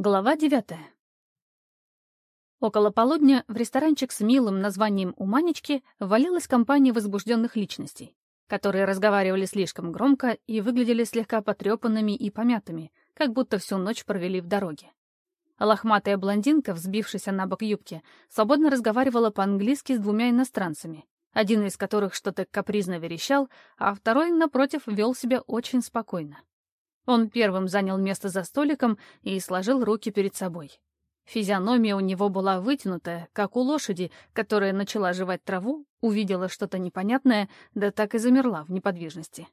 Глава девятая. Около полудня в ресторанчик с милым названием «У Манечки» ввалилась компания возбужденных личностей, которые разговаривали слишком громко и выглядели слегка потрепанными и помятыми, как будто всю ночь провели в дороге. Лохматая блондинка, взбившись на бок юбки, свободно разговаривала по-английски с двумя иностранцами, один из которых что-то капризно верещал, а второй, напротив, вел себя очень спокойно. Он первым занял место за столиком и сложил руки перед собой. Физиономия у него была вытянутая, как у лошади, которая начала жевать траву, увидела что-то непонятное, да так и замерла в неподвижности.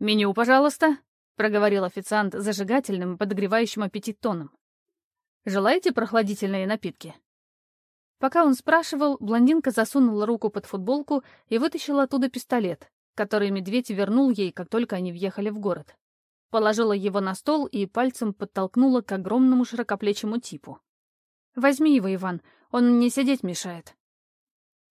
«Меню, пожалуйста», — проговорил официант зажигательным, подогревающим аппетит тоном. «Желаете прохладительные напитки?» Пока он спрашивал, блондинка засунула руку под футболку и вытащила оттуда пистолет, который медведь вернул ей, как только они въехали в город. Положила его на стол и пальцем подтолкнула к огромному широкоплечему типу. «Возьми его, Иван, он мне сидеть мешает».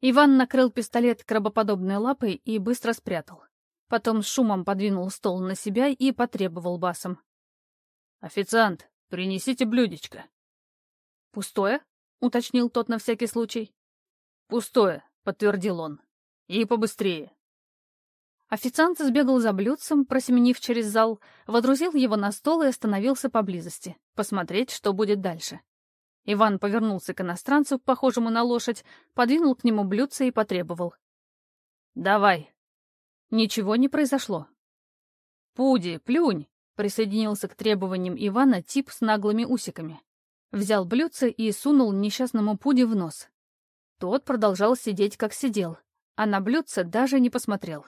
Иван накрыл пистолет крабоподобной лапой и быстро спрятал. Потом с шумом подвинул стол на себя и потребовал басом. «Официант, принесите блюдечко». «Пустое?» — уточнил тот на всякий случай. «Пустое», — подтвердил он. «И побыстрее». Официант сбегал за блюдцем, просеменив через зал, водрузил его на стол и остановился поблизости, посмотреть, что будет дальше. Иван повернулся к иностранцу, похожему на лошадь, подвинул к нему блюдце и потребовал. «Давай». Ничего не произошло. «Пуди, плюнь!» — присоединился к требованиям Ивана тип с наглыми усиками. Взял блюдце и сунул несчастному Пуди в нос. Тот продолжал сидеть, как сидел, а на блюдце даже не посмотрел.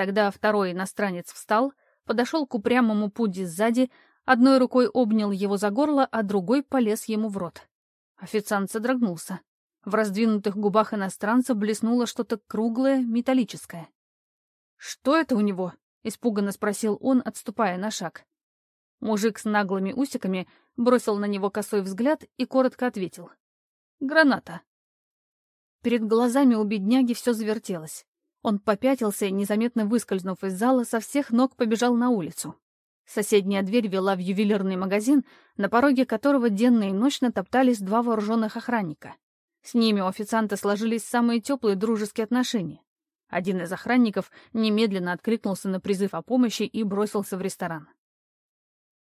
Тогда второй иностранец встал, подошел к упрямому Пуди сзади, одной рукой обнял его за горло, а другой полез ему в рот. Официант содрогнулся. В раздвинутых губах иностранца блеснуло что-то круглое, металлическое. «Что это у него?» — испуганно спросил он, отступая на шаг. Мужик с наглыми усиками бросил на него косой взгляд и коротко ответил. «Граната». Перед глазами у бедняги все завертелось. Он попятился незаметно выскользнув из зала, со всех ног побежал на улицу. Соседняя дверь вела в ювелирный магазин, на пороге которого денно и ночно топтались два вооруженных охранника. С ними у официанта сложились самые теплые дружеские отношения. Один из охранников немедленно откликнулся на призыв о помощи и бросился в ресторан.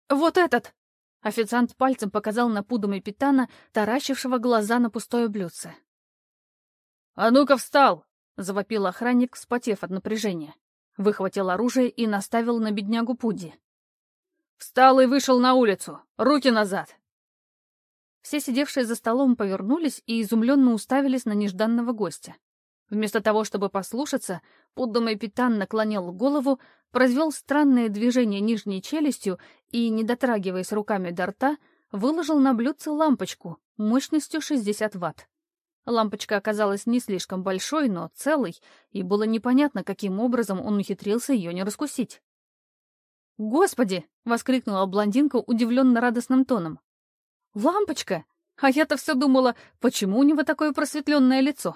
«Вот этот!» Официант пальцем показал на пудом Питана, таращившего глаза на пустое блюдце. «А ну-ка встал!» — завопил охранник, вспотев от напряжения. Выхватил оружие и наставил на беднягу Пуди. «Встал и вышел на улицу! Руки назад!» Все сидевшие за столом повернулись и изумленно уставились на нежданного гостя. Вместо того, чтобы послушаться, подданный Питан наклонил голову, произвел странное движение нижней челюстью и, не дотрагиваясь руками до рта, выложил на блюдце лампочку мощностью 60 ватт. Лампочка оказалась не слишком большой, но целой, и было непонятно, каким образом он ухитрился ее не раскусить. «Господи!» — воскликнула блондинка удивленно радостным тоном. «Лампочка! А я-то все думала, почему у него такое просветленное лицо?»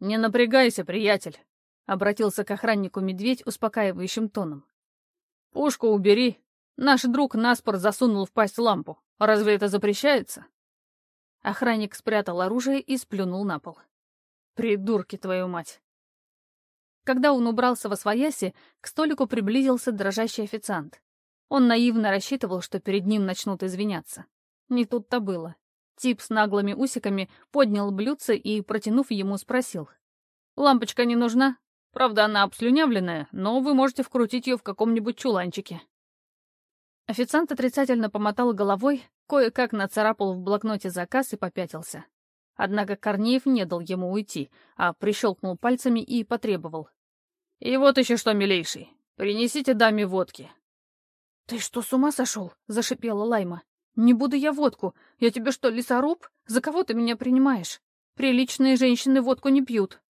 «Не напрягайся, приятель», — обратился к охраннику медведь успокаивающим тоном. «Пушку убери. Наш друг наспор засунул в пасть лампу. Разве это запрещается?» Охранник спрятал оружие и сплюнул на пол. «Придурки, твою мать!» Когда он убрался во свояси, к столику приблизился дрожащий официант. Он наивно рассчитывал, что перед ним начнут извиняться. Не тут-то было. Тип с наглыми усиками поднял блюдце и, протянув ему, спросил. «Лампочка не нужна? Правда, она обслюнявленная, но вы можете вкрутить ее в каком-нибудь чуланчике». Официант отрицательно помотал головой, кое-как нацарапал в блокноте заказ и попятился. Однако Корнеев не дал ему уйти, а прищелкнул пальцами и потребовал. «И вот еще что, милейший, принесите даме водки». «Ты что, с ума сошел?» — зашипела Лайма. «Не буду я водку. Я тебе что, лесоруб? За кого ты меня принимаешь? Приличные женщины водку не пьют».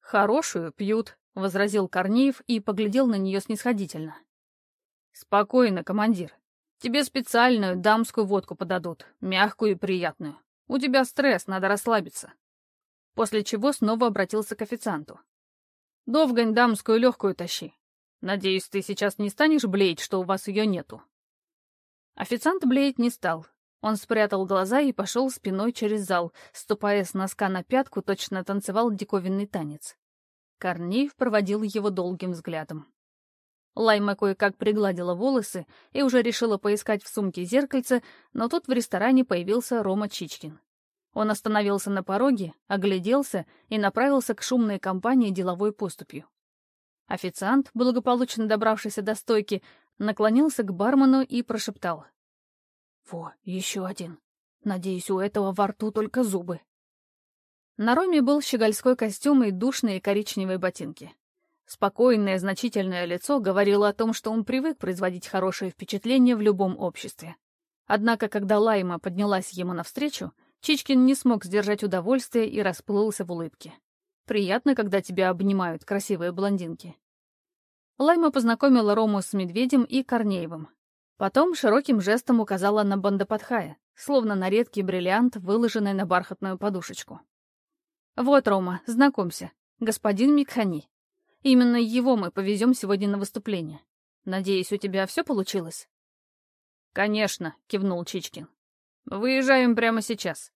«Хорошую пьют», — возразил Корнеев и поглядел на нее снисходительно. «Спокойно, командир. Тебе специальную дамскую водку подадут, мягкую и приятную. У тебя стресс, надо расслабиться». После чего снова обратился к официанту. «Довгань дамскую легкую тащи. Надеюсь, ты сейчас не станешь блеять, что у вас ее нету?» Официант блеять не стал. Он спрятал глаза и пошел спиной через зал, ступая с носка на пятку, точно танцевал диковинный танец. Корнеев проводил его долгим взглядом. Лайма кое-как пригладила волосы и уже решила поискать в сумке зеркальце, но тут в ресторане появился Рома Чичкин. Он остановился на пороге, огляделся и направился к шумной компании деловой поступью. Официант, благополучно добравшийся до стойки, наклонился к бармену и прошептал. «Во, еще один. Надеюсь, у этого во рту только зубы». На Роме был щегольской костюм и душные коричневые ботинки. Спокойное, значительное лицо говорило о том, что он привык производить хорошее впечатление в любом обществе. Однако, когда Лайма поднялась ему навстречу, Чичкин не смог сдержать удовольствие и расплылся в улыбке. Приятно, когда тебя обнимают красивые блондинки. Лайма познакомила Рому с Медведем и Корнеевым. Потом широким жестом указала на Бандападхая, словно на редкий бриллиант, выложенный на бархатную подушечку. «Вот, Рома, знакомься, господин Микхани. Именно его мы повезем сегодня на выступление. Надеюсь, у тебя все получилось?» «Конечно», — кивнул Чичкин. Выезжаем прямо сейчас.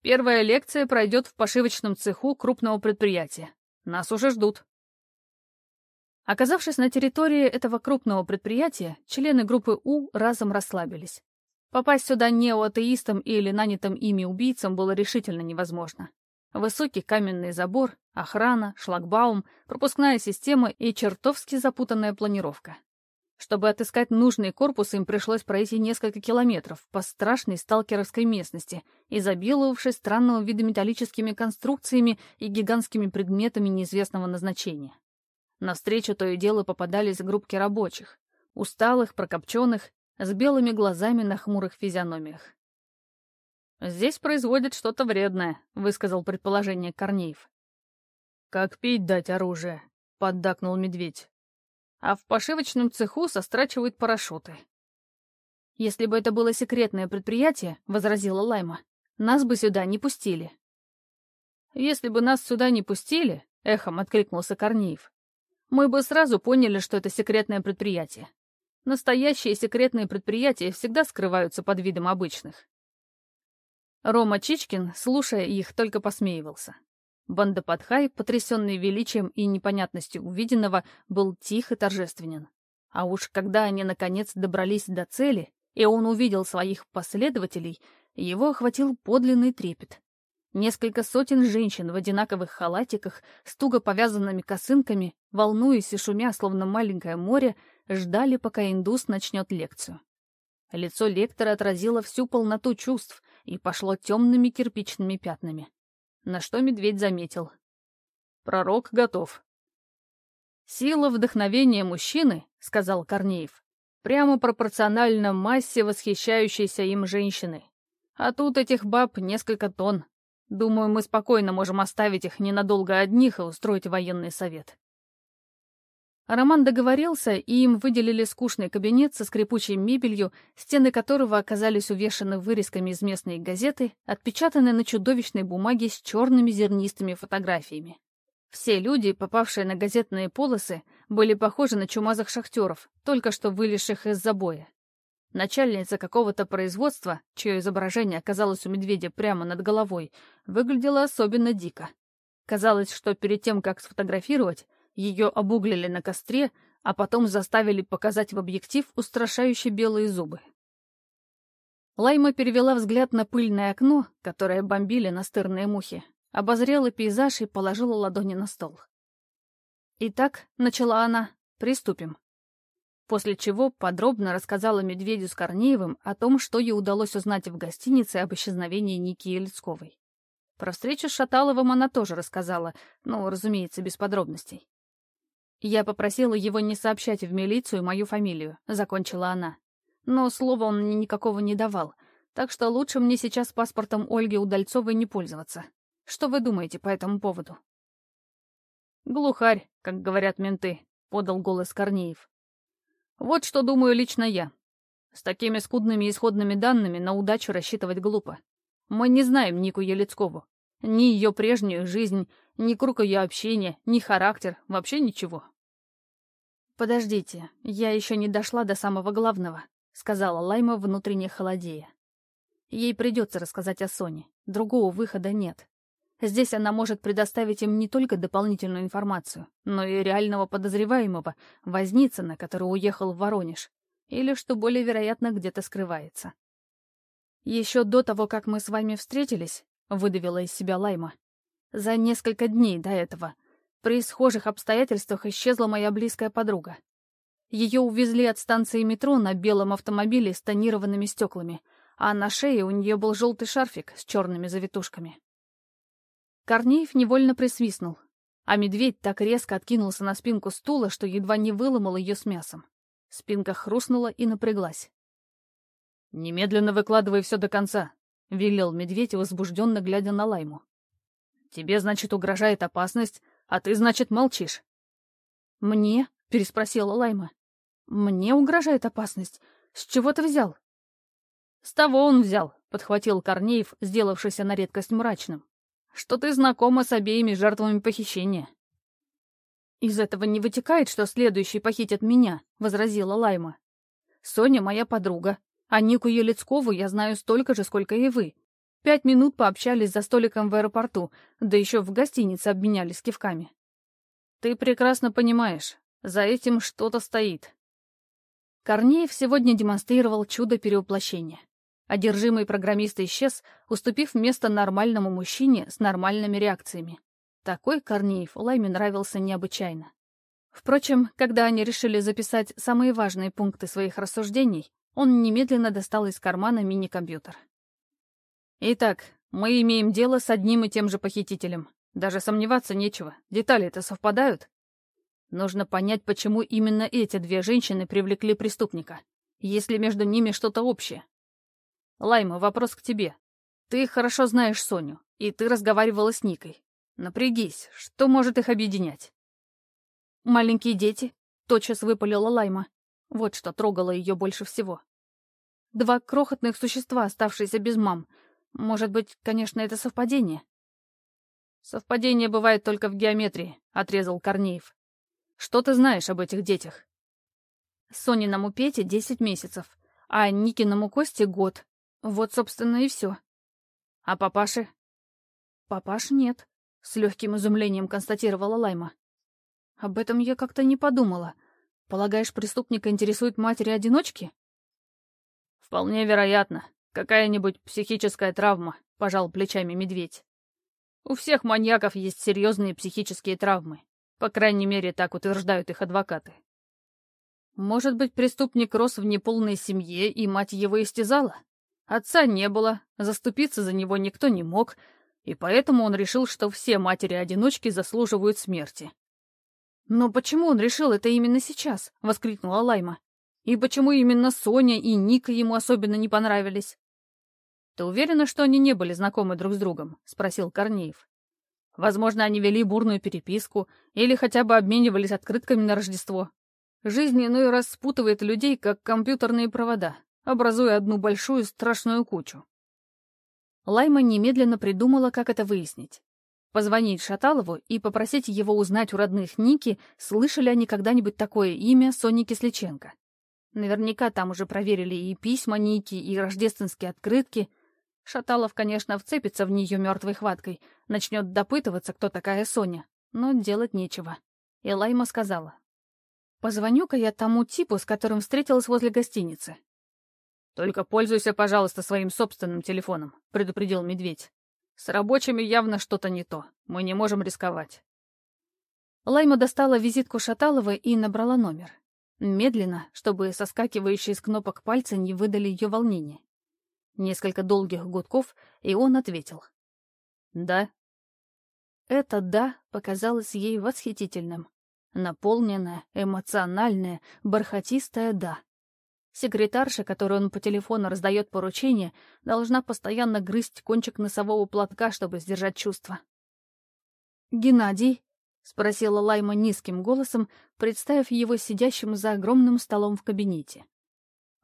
Первая лекция пройдет в пошивочном цеху крупного предприятия. Нас уже ждут. Оказавшись на территории этого крупного предприятия, члены группы У разом расслабились. Попасть сюда неоатеистам или нанятым ими убийцам было решительно невозможно. Высокий каменный забор, охрана, шлагбаум, пропускная система и чертовски запутанная планировка. Чтобы отыскать нужный корпус, им пришлось пройти несколько километров по страшной сталкеровской местности, изобиловавшей странного вида металлическими конструкциями и гигантскими предметами неизвестного назначения. Навстречу то и дело попадались группки рабочих, усталых, прокопченных, с белыми глазами на хмурых физиономиях. «Здесь производят что-то вредное», — высказал предположение Корнеев. «Как пить дать оружие?» — поддакнул медведь а в пошивочном цеху сострачивают парашюты. «Если бы это было секретное предприятие, — возразила Лайма, — нас бы сюда не пустили». «Если бы нас сюда не пустили, — эхом откликнулся Корнеев, — мы бы сразу поняли, что это секретное предприятие. Настоящие секретные предприятия всегда скрываются под видом обычных». Рома Чичкин, слушая их, только посмеивался. Бандападхай, потрясенный величием и непонятностью увиденного, был тих и торжественен. А уж когда они наконец добрались до цели, и он увидел своих последователей, его охватил подлинный трепет. Несколько сотен женщин в одинаковых халатиках, с туго повязанными косынками, волнуясь и шумя, словно маленькое море, ждали, пока индус начнет лекцию. Лицо лектора отразило всю полноту чувств и пошло темными кирпичными пятнами на что медведь заметил. Пророк готов. «Сила вдохновения мужчины, — сказал Корнеев, — прямо пропорциональна массе восхищающейся им женщины. А тут этих баб несколько тонн. Думаю, мы спокойно можем оставить их ненадолго одних и устроить военный совет. Роман договорился, и им выделили скучный кабинет со скрипучей мебелью, стены которого оказались увешаны вырезками из местной газеты, отпечатанной на чудовищной бумаге с черными зернистыми фотографиями. Все люди, попавшие на газетные полосы, были похожи на чумазых шахтеров, только что вылезших из забоя. Начальница какого-то производства, чье изображение оказалось у медведя прямо над головой, выглядела особенно дико. Казалось, что перед тем, как сфотографировать, ее обуглили на костре, а потом заставили показать в объектив устрашающие белые зубы. Лайма перевела взгляд на пыльное окно, которое бомбили настырные мухи, обозрела пейзаж и положила ладони на стол. «Итак», — начала она, — «приступим». После чего подробно рассказала Медведю с Корнеевым о том, что ей удалось узнать в гостинице об исчезновении Ники Елецковой. Про встречу с Шаталовым она тоже рассказала, ну, разумеется, без подробностей. Я попросила его не сообщать в милицию мою фамилию, закончила она. Но слова он мне никакого не давал, так что лучше мне сейчас паспортом Ольги Удальцовой не пользоваться. Что вы думаете по этому поводу? Глухарь, как говорят менты, подал голос Корнеев. Вот что думаю лично я. С такими скудными исходными данными на удачу рассчитывать глупо. Мы не знаем Нику Елецкову. Ни ее прежнюю жизнь, ни круг ее общения, ни характер, вообще ничего. Подождите, я еще не дошла до самого главного. — сказала Лайма внутренне холодея. Ей придется рассказать о Соне. Другого выхода нет. Здесь она может предоставить им не только дополнительную информацию, но и реального подозреваемого, Возницына, который уехал в Воронеж, или, что более вероятно, где-то скрывается. «Еще до того, как мы с вами встретились», — выдавила из себя Лайма, «за несколько дней до этого, при схожих обстоятельствах исчезла моя близкая подруга. Ее увезли от станции метро на белом автомобиле с тонированными стеклами, а на шее у нее был желтый шарфик с черными завитушками. Корнеев невольно присвистнул, а медведь так резко откинулся на спинку стула, что едва не выломал ее с мясом. Спинка хрустнула и напряглась. «Немедленно выкладывай все до конца», — велел медведь, возбужденно глядя на Лайму. «Тебе, значит, угрожает опасность, а ты, значит, молчишь». «Мне?» — переспросила Лайма. «Мне угрожает опасность. С чего ты взял?» «С того он взял», — подхватил Корнеев, сделавшийся на редкость мрачным. «Что ты знакома с обеими жертвами похищения». «Из этого не вытекает, что следующий похитит меня», — возразила Лайма. «Соня моя подруга, а Нику Елецкову я знаю столько же, сколько и вы. Пять минут пообщались за столиком в аэропорту, да еще в гостинице обменялись кивками». «Ты прекрасно понимаешь, за этим что-то стоит», Корнеев сегодня демонстрировал чудо перевоплощения. Одержимый программист исчез, уступив место нормальному мужчине с нормальными реакциями. Такой Корнеев Лайме нравился необычайно. Впрочем, когда они решили записать самые важные пункты своих рассуждений, он немедленно достал из кармана мини-компьютер. «Итак, мы имеем дело с одним и тем же похитителем. Даже сомневаться нечего. Детали-то совпадают?» Нужно понять, почему именно эти две женщины привлекли преступника. Есть ли между ними что-то общее? Лайма, вопрос к тебе. Ты хорошо знаешь Соню, и ты разговаривала с Никой. Напрягись, что может их объединять? Маленькие дети, тотчас выпалила Лайма. Вот что трогало ее больше всего. Два крохотных существа, оставшиеся без мам. Может быть, конечно, это совпадение? Совпадение бывает только в геометрии, отрезал Корнеев. Что ты знаешь об этих детях?» Сониному Пете десять месяцев, а Никиному Косте год. Вот, собственно, и все. А папаши? Папаш нет, с легким изумлением констатировала Лайма. Об этом я как-то не подумала. Полагаешь, преступника интересует матери-одиночки? Вполне вероятно. Какая-нибудь психическая травма, пожал плечами медведь. У всех маньяков есть серьезные психические травмы. По крайней мере, так утверждают их адвокаты. Может быть, преступник рос в неполной семье, и мать его истязала? Отца не было, заступиться за него никто не мог, и поэтому он решил, что все матери-одиночки заслуживают смерти. «Но почему он решил это именно сейчас?» — воскликнула Лайма. «И почему именно Соня и Ника ему особенно не понравились?» «Ты уверена, что они не были знакомы друг с другом?» — спросил Корнеев. Возможно, они вели бурную переписку или хотя бы обменивались открытками на Рождество. Жизнь иной раз спутывает людей, как компьютерные провода, образуя одну большую страшную кучу. Лайма немедленно придумала, как это выяснить. Позвонить Шаталову и попросить его узнать у родных Ники, слышали они когда-нибудь такое имя Сони Кисличенко. Наверняка там уже проверили и письма Ники, и рождественские открытки — Шаталов, конечно, вцепится в нее мертвой хваткой, начнет допытываться, кто такая Соня, но делать нечего. И Лайма сказала. «Позвоню-ка я тому типу, с которым встретилась возле гостиницы». «Только пользуйся, пожалуйста, своим собственным телефоном», — предупредил медведь. «С рабочими явно что-то не то. Мы не можем рисковать». Лайма достала визитку Шаталова и набрала номер. Медленно, чтобы соскакивающие с кнопок пальцы не выдали ее волнение. Несколько долгих гудков, и он ответил. «Да». Это «да» показалось ей восхитительным. Наполненное, эмоциональное, бархатистое «да». Секретарша, которой он по телефону раздает поручения, должна постоянно грызть кончик носового платка, чтобы сдержать чувства. «Геннадий?» — спросила Лайма низким голосом, представив его сидящим за огромным столом в кабинете.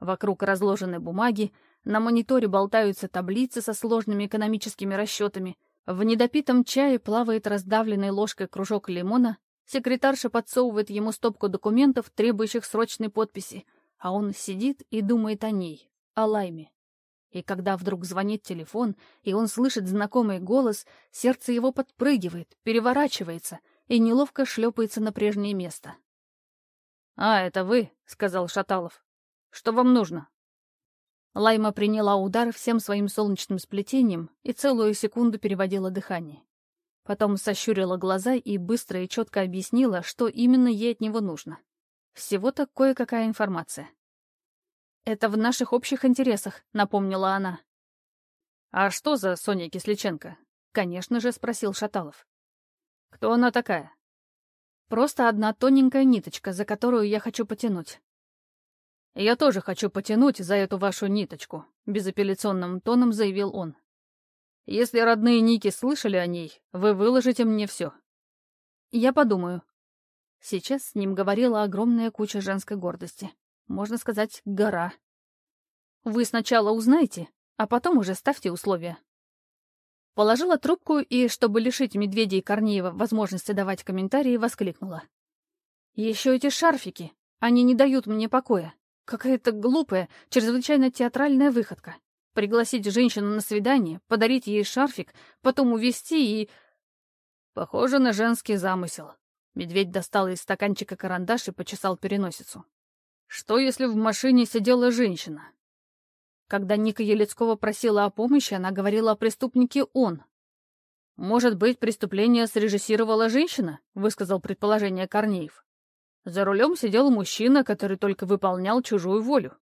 Вокруг разложены бумаги, на мониторе болтаются таблицы со сложными экономическими расчетами. В недопитом чае плавает раздавленной ложкой кружок лимона. Секретарша подсовывает ему стопку документов, требующих срочной подписи. а он сидит и думает о ней, о Лайме. И когда вдруг звонит телефон, и он слышит знакомый голос, сердце его подпрыгивает, переворачивается и неловко шлепается на прежнее место. «А, это вы», — сказал Шаталов. «Что вам нужно?» Лайма приняла удар всем своим солнечным сплетением и целую секунду переводила дыхание. Потом сощурила глаза и быстро и четко объяснила, что именно ей от него нужно. Всего-то кое-какая информация. «Это в наших общих интересах», — напомнила она. «А что за Соня Кисличенко?» — конечно же спросил Шаталов. «Кто она такая?» «Просто одна тоненькая ниточка, за которую я хочу потянуть». «Я тоже хочу потянуть за эту вашу ниточку», — безапелляционным тоном заявил он. «Если родные Ники слышали о ней, вы выложите мне все». «Я подумаю». Сейчас с ним говорила огромная куча женской гордости можно сказать, гора. Вы сначала узнаете, а потом уже ставьте условия. Положила трубку и, чтобы лишить Медведя и Корнеева возможности давать комментарии, воскликнула. «Еще эти шарфики! Они не дают мне покоя. Какая-то глупая, чрезвычайно театральная выходка. Пригласить женщину на свидание, подарить ей шарфик, потом увезти и...» «Похоже на женский замысел». Медведь достал из стаканчика карандаш и почесал переносицу. Что, если в машине сидела женщина? Когда Ника Елецкого просила о помощи, она говорила о преступнике он. «Может быть, преступление срежиссировала женщина?» — высказал предположение Корнеев. За рулем сидел мужчина, который только выполнял чужую волю.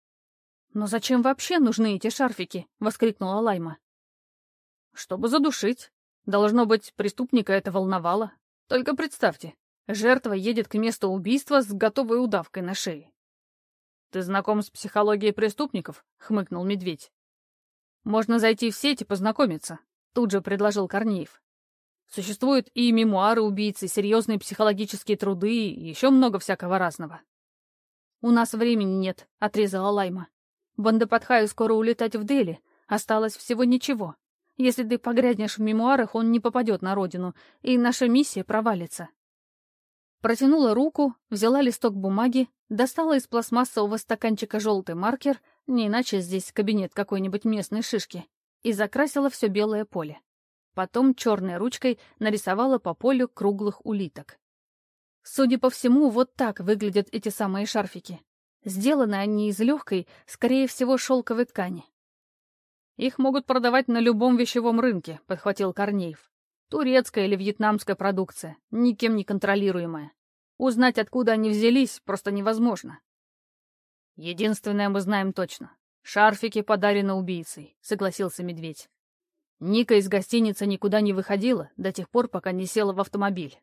«Но зачем вообще нужны эти шарфики?» — воскликнула Лайма. «Чтобы задушить. Должно быть, преступника это волновало. Только представьте, жертва едет к месту убийства с готовой удавкой на шее. «Ты знаком с психологией преступников?» — хмыкнул Медведь. «Можно зайти в сеть и познакомиться», — тут же предложил Корнеев. «Существуют и мемуары убийцы, серьезные психологические труды и еще много всякого разного». «У нас времени нет», — отрезала Лайма. «Бандападхаю скоро улетать в Дели. Осталось всего ничего. Если ты погрязнешь в мемуарах, он не попадет на родину, и наша миссия провалится». Протянула руку, взяла листок бумаги, достала из пластмассового стаканчика желтый маркер, не иначе здесь кабинет какой-нибудь местной шишки, и закрасила все белое поле. Потом черной ручкой нарисовала по полю круглых улиток. Судя по всему, вот так выглядят эти самые шарфики. Сделаны они из легкой, скорее всего, шелковой ткани. «Их могут продавать на любом вещевом рынке», — подхватил Корнеев. «Турецкая или вьетнамская продукция, никем не контролируемая. Узнать, откуда они взялись, просто невозможно. Единственное мы знаем точно. Шарфики подарены убийцей, согласился медведь. Ника из гостиницы никуда не выходила до тех пор, пока не села в автомобиль.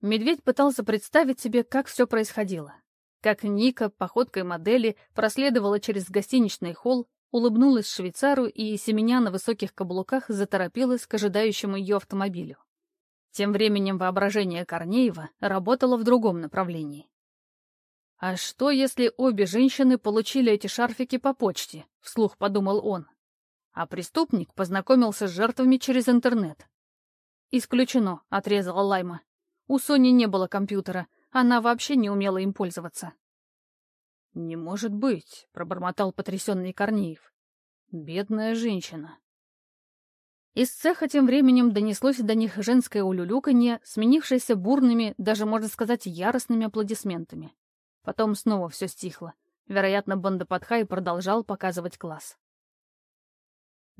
Медведь пытался представить себе, как все происходило. Как Ника, походкой модели, проследовала через гостиничный холл, улыбнулась швейцару и, семеня на высоких каблуках, заторопилась к ожидающему ее автомобилю. Тем временем воображение Корнеева работало в другом направлении. «А что, если обе женщины получили эти шарфики по почте?» — вслух подумал он. А преступник познакомился с жертвами через интернет. «Исключено», — отрезала Лайма. «У Сони не было компьютера, она вообще не умела им пользоваться». «Не может быть», — пробормотал потрясенный Корнеев. «Бедная женщина». Из цеха тем временем донеслось до них женское улюлюканье, сменившееся бурными, даже, можно сказать, яростными аплодисментами. Потом снова все стихло. Вероятно, Бандападхай продолжал показывать класс.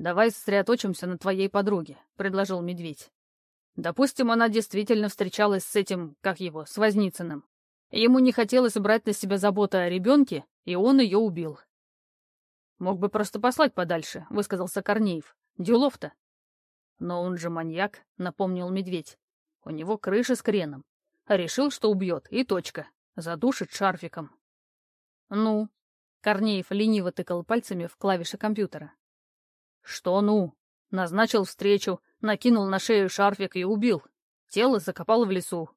«Давай сосредоточимся на твоей подруге», — предложил Медведь. «Допустим, она действительно встречалась с этим, как его, с Возницыным. Ему не хотелось брать на себя заботу о ребенке, и он ее убил». «Мог бы просто послать подальше», — высказался Корнеев. «Дюлов-то». «Но он же маньяк», — напомнил медведь. «У него крыша с креном. Решил, что убьет, и точка. Задушит шарфиком». «Ну?» — Корнеев лениво тыкал пальцами в клавиши компьютера. «Что «ну?» Назначил встречу, накинул на шею шарфик и убил. Тело закопал в лесу.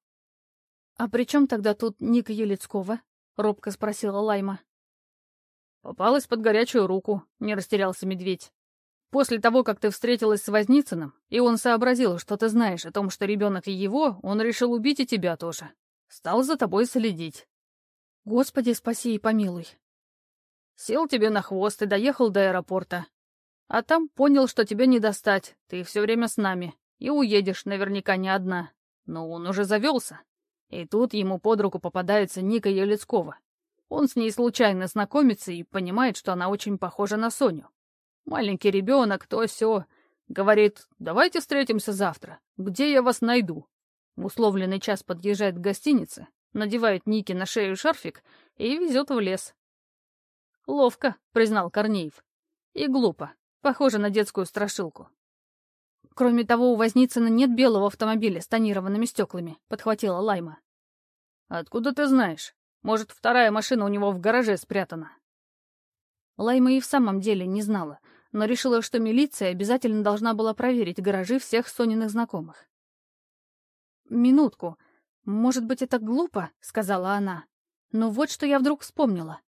«А при чем тогда тут Ника Елецкова?» — робко спросила Лайма. «Попалась под горячую руку», — не растерялся медведь. После того, как ты встретилась с Возницыным, и он сообразил, что ты знаешь о том, что ребенок его, он решил убить и тебя тоже. Стал за тобой следить. Господи, спаси и помилуй. Сел тебе на хвост и доехал до аэропорта. А там понял, что тебя не достать, ты все время с нами, и уедешь наверняка не одна. Но он уже завелся. И тут ему под руку попадается Ника Елецкова. Он с ней случайно знакомится и понимает, что она очень похожа на Соню. Маленький ребенок, то все. Говорит, давайте встретимся завтра. Где я вас найду? Условленный час подъезжает к гостинице, надевает Нике на шею шарфик и везет в лес. «Ловко», — признал Корнеев. «И глупо. Похоже на детскую страшилку». «Кроме того, у Возницына нет белого автомобиля с тонированными стеклами», — подхватила Лайма. «Откуда ты знаешь? Может, вторая машина у него в гараже спрятана?» Лайма и в самом деле не знала, но решила, что милиция обязательно должна была проверить гаражи всех Сониных знакомых. «Минутку. Может быть, это глупо?» — сказала она. «Но вот что я вдруг вспомнила.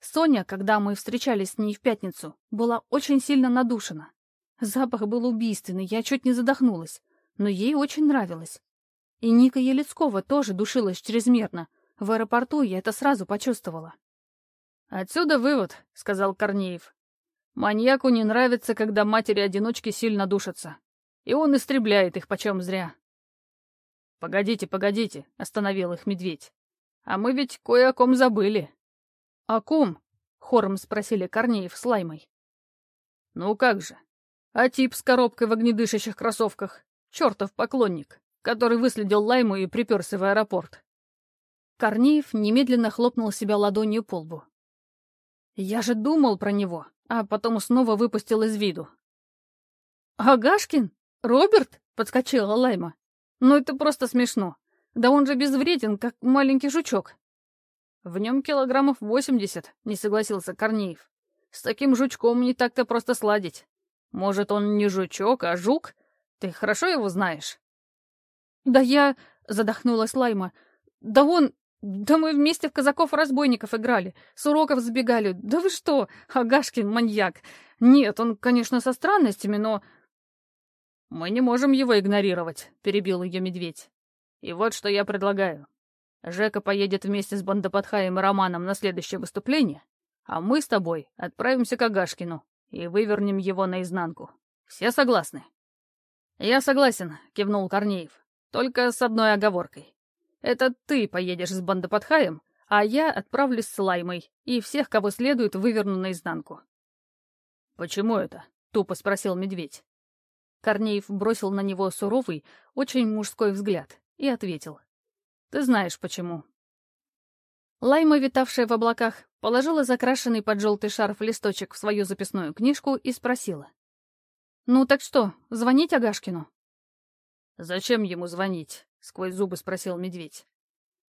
Соня, когда мы встречались с ней в пятницу, была очень сильно надушена. Запах был убийственный, я чуть не задохнулась, но ей очень нравилось. И Ника Елецкова тоже душилась чрезмерно. В аэропорту я это сразу почувствовала. «Отсюда вывод», — сказал Корнеев. «Маньяку не нравится, когда матери-одиночки сильно душатся. И он истребляет их почем зря». «Погодите, погодите», — остановил их медведь. «А мы ведь кое о ком забыли». «О ком?» — хором спросили Корнеев с Лаймой. «Ну как же? А тип с коробкой в огнедышащих кроссовках? Чертов поклонник, который выследил Лайму и приперся в аэропорт». Корнеев немедленно хлопнул себя ладонью по лбу. «Я же думал про него, а потом снова выпустил из виду». «Агашкин? Роберт?» — подскочила Лайма. «Ну это просто смешно. Да он же безвреден, как маленький жучок». «В нем килограммов восемьдесят», — не согласился Корнеев. «С таким жучком не так-то просто сладить. Может, он не жучок, а жук? Ты хорошо его знаешь?» «Да я...» — задохнулась Лайма. «Да он... Да мы вместе в казаков-разбойников играли, с уроков сбегали. Да вы что, Агашкин маньяк. Нет, он, конечно, со странностями, но...» «Мы не можем его игнорировать», — перебил ее медведь. «И вот что я предлагаю. Жека поедет вместе с Бандопадхаем и Романом на следующее выступление, а мы с тобой отправимся к Агашкину и вывернем его наизнанку. Все согласны?» «Я согласен», — кивнул Корнеев. «Только с одной оговоркой. Это ты поедешь с Бандопадхаем, а я отправлюсь с Лаймой и всех, кого следует, выверну наизнанку». «Почему это?» — тупо спросил медведь. Корнеев бросил на него суровый, очень мужской взгляд и ответил. Ты знаешь почему. Лайма, витавшая в облаках, положила закрашенный под желтый шарф листочек в свою записную книжку и спросила. «Ну так что, звонить Агашкину?» «Зачем ему звонить?» — сквозь зубы спросил медведь.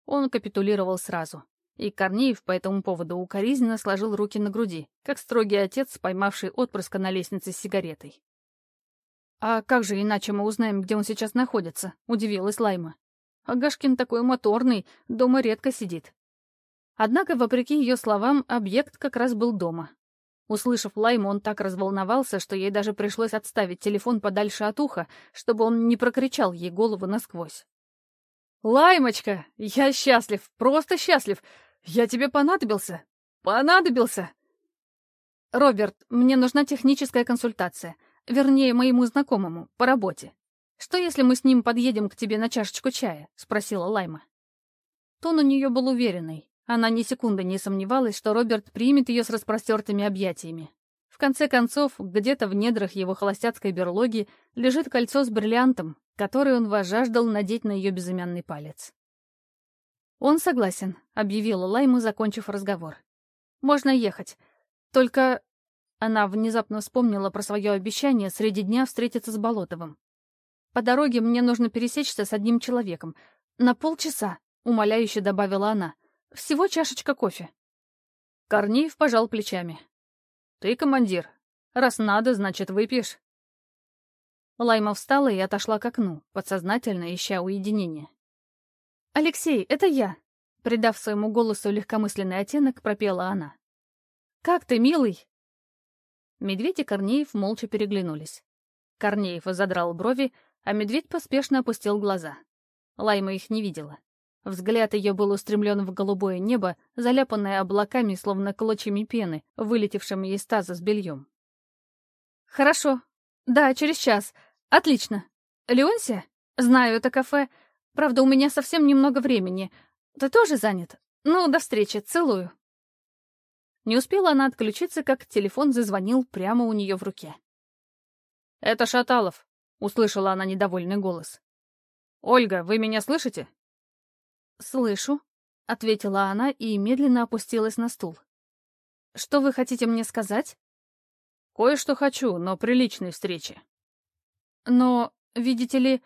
Он капитулировал сразу, и Корнеев по этому поводу укоризненно сложил руки на груди, как строгий отец, поймавший отпрыска на лестнице с сигаретой. «А как же иначе мы узнаем, где он сейчас находится?» — удивилась Лайма. Агашкин такой моторный, дома редко сидит. Однако, вопреки ее словам, объект как раз был дома. Услышав Лайму, он так разволновался, что ей даже пришлось отставить телефон подальше от уха, чтобы он не прокричал ей голову насквозь. «Лаймочка, я счастлив, просто счастлив! Я тебе понадобился! Понадобился!» «Роберт, мне нужна техническая консультация. Вернее, моему знакомому, по работе. «Что, если мы с ним подъедем к тебе на чашечку чая?» — спросила Лайма. Тон у нее был уверенный. Она ни секунды не сомневалась, что Роберт примет ее с распростертыми объятиями. В конце концов, где-то в недрах его холостяцкой берлоги лежит кольцо с бриллиантом, который он возжаждал надеть на ее безымянный палец. «Он согласен», — объявила Лайма, закончив разговор. «Можно ехать. Только...» Она внезапно вспомнила про свое обещание среди дня встретиться с Болотовым. По дороге мне нужно пересечься с одним человеком. На полчаса, — умоляюще добавила она. Всего чашечка кофе. Корнеев пожал плечами. Ты командир. Раз надо, значит, выпьешь. Лайма встала и отошла к окну, подсознательно ища уединения. «Алексей, это я!» Придав своему голосу легкомысленный оттенок, пропела она. «Как ты, милый?» Медведь и Корнеев молча переглянулись. Корнеев задрал брови, а медведь поспешно опустил глаза. Лайма их не видела. Взгляд ее был устремлен в голубое небо, заляпанное облаками, словно клочьями пены, вылетевшими из таза с бельем. «Хорошо. Да, через час. Отлично. Леонсия? Знаю это кафе. Правда, у меня совсем немного времени. Ты тоже занят? Ну, до встречи. Целую». Не успела она отключиться, как телефон зазвонил прямо у нее в руке. «Это Шаталов», — услышала она недовольный голос. «Ольга, вы меня слышите?» «Слышу», — ответила она и медленно опустилась на стул. «Что вы хотите мне сказать?» «Кое-что хочу, но при личной встрече». «Но, видите ли...»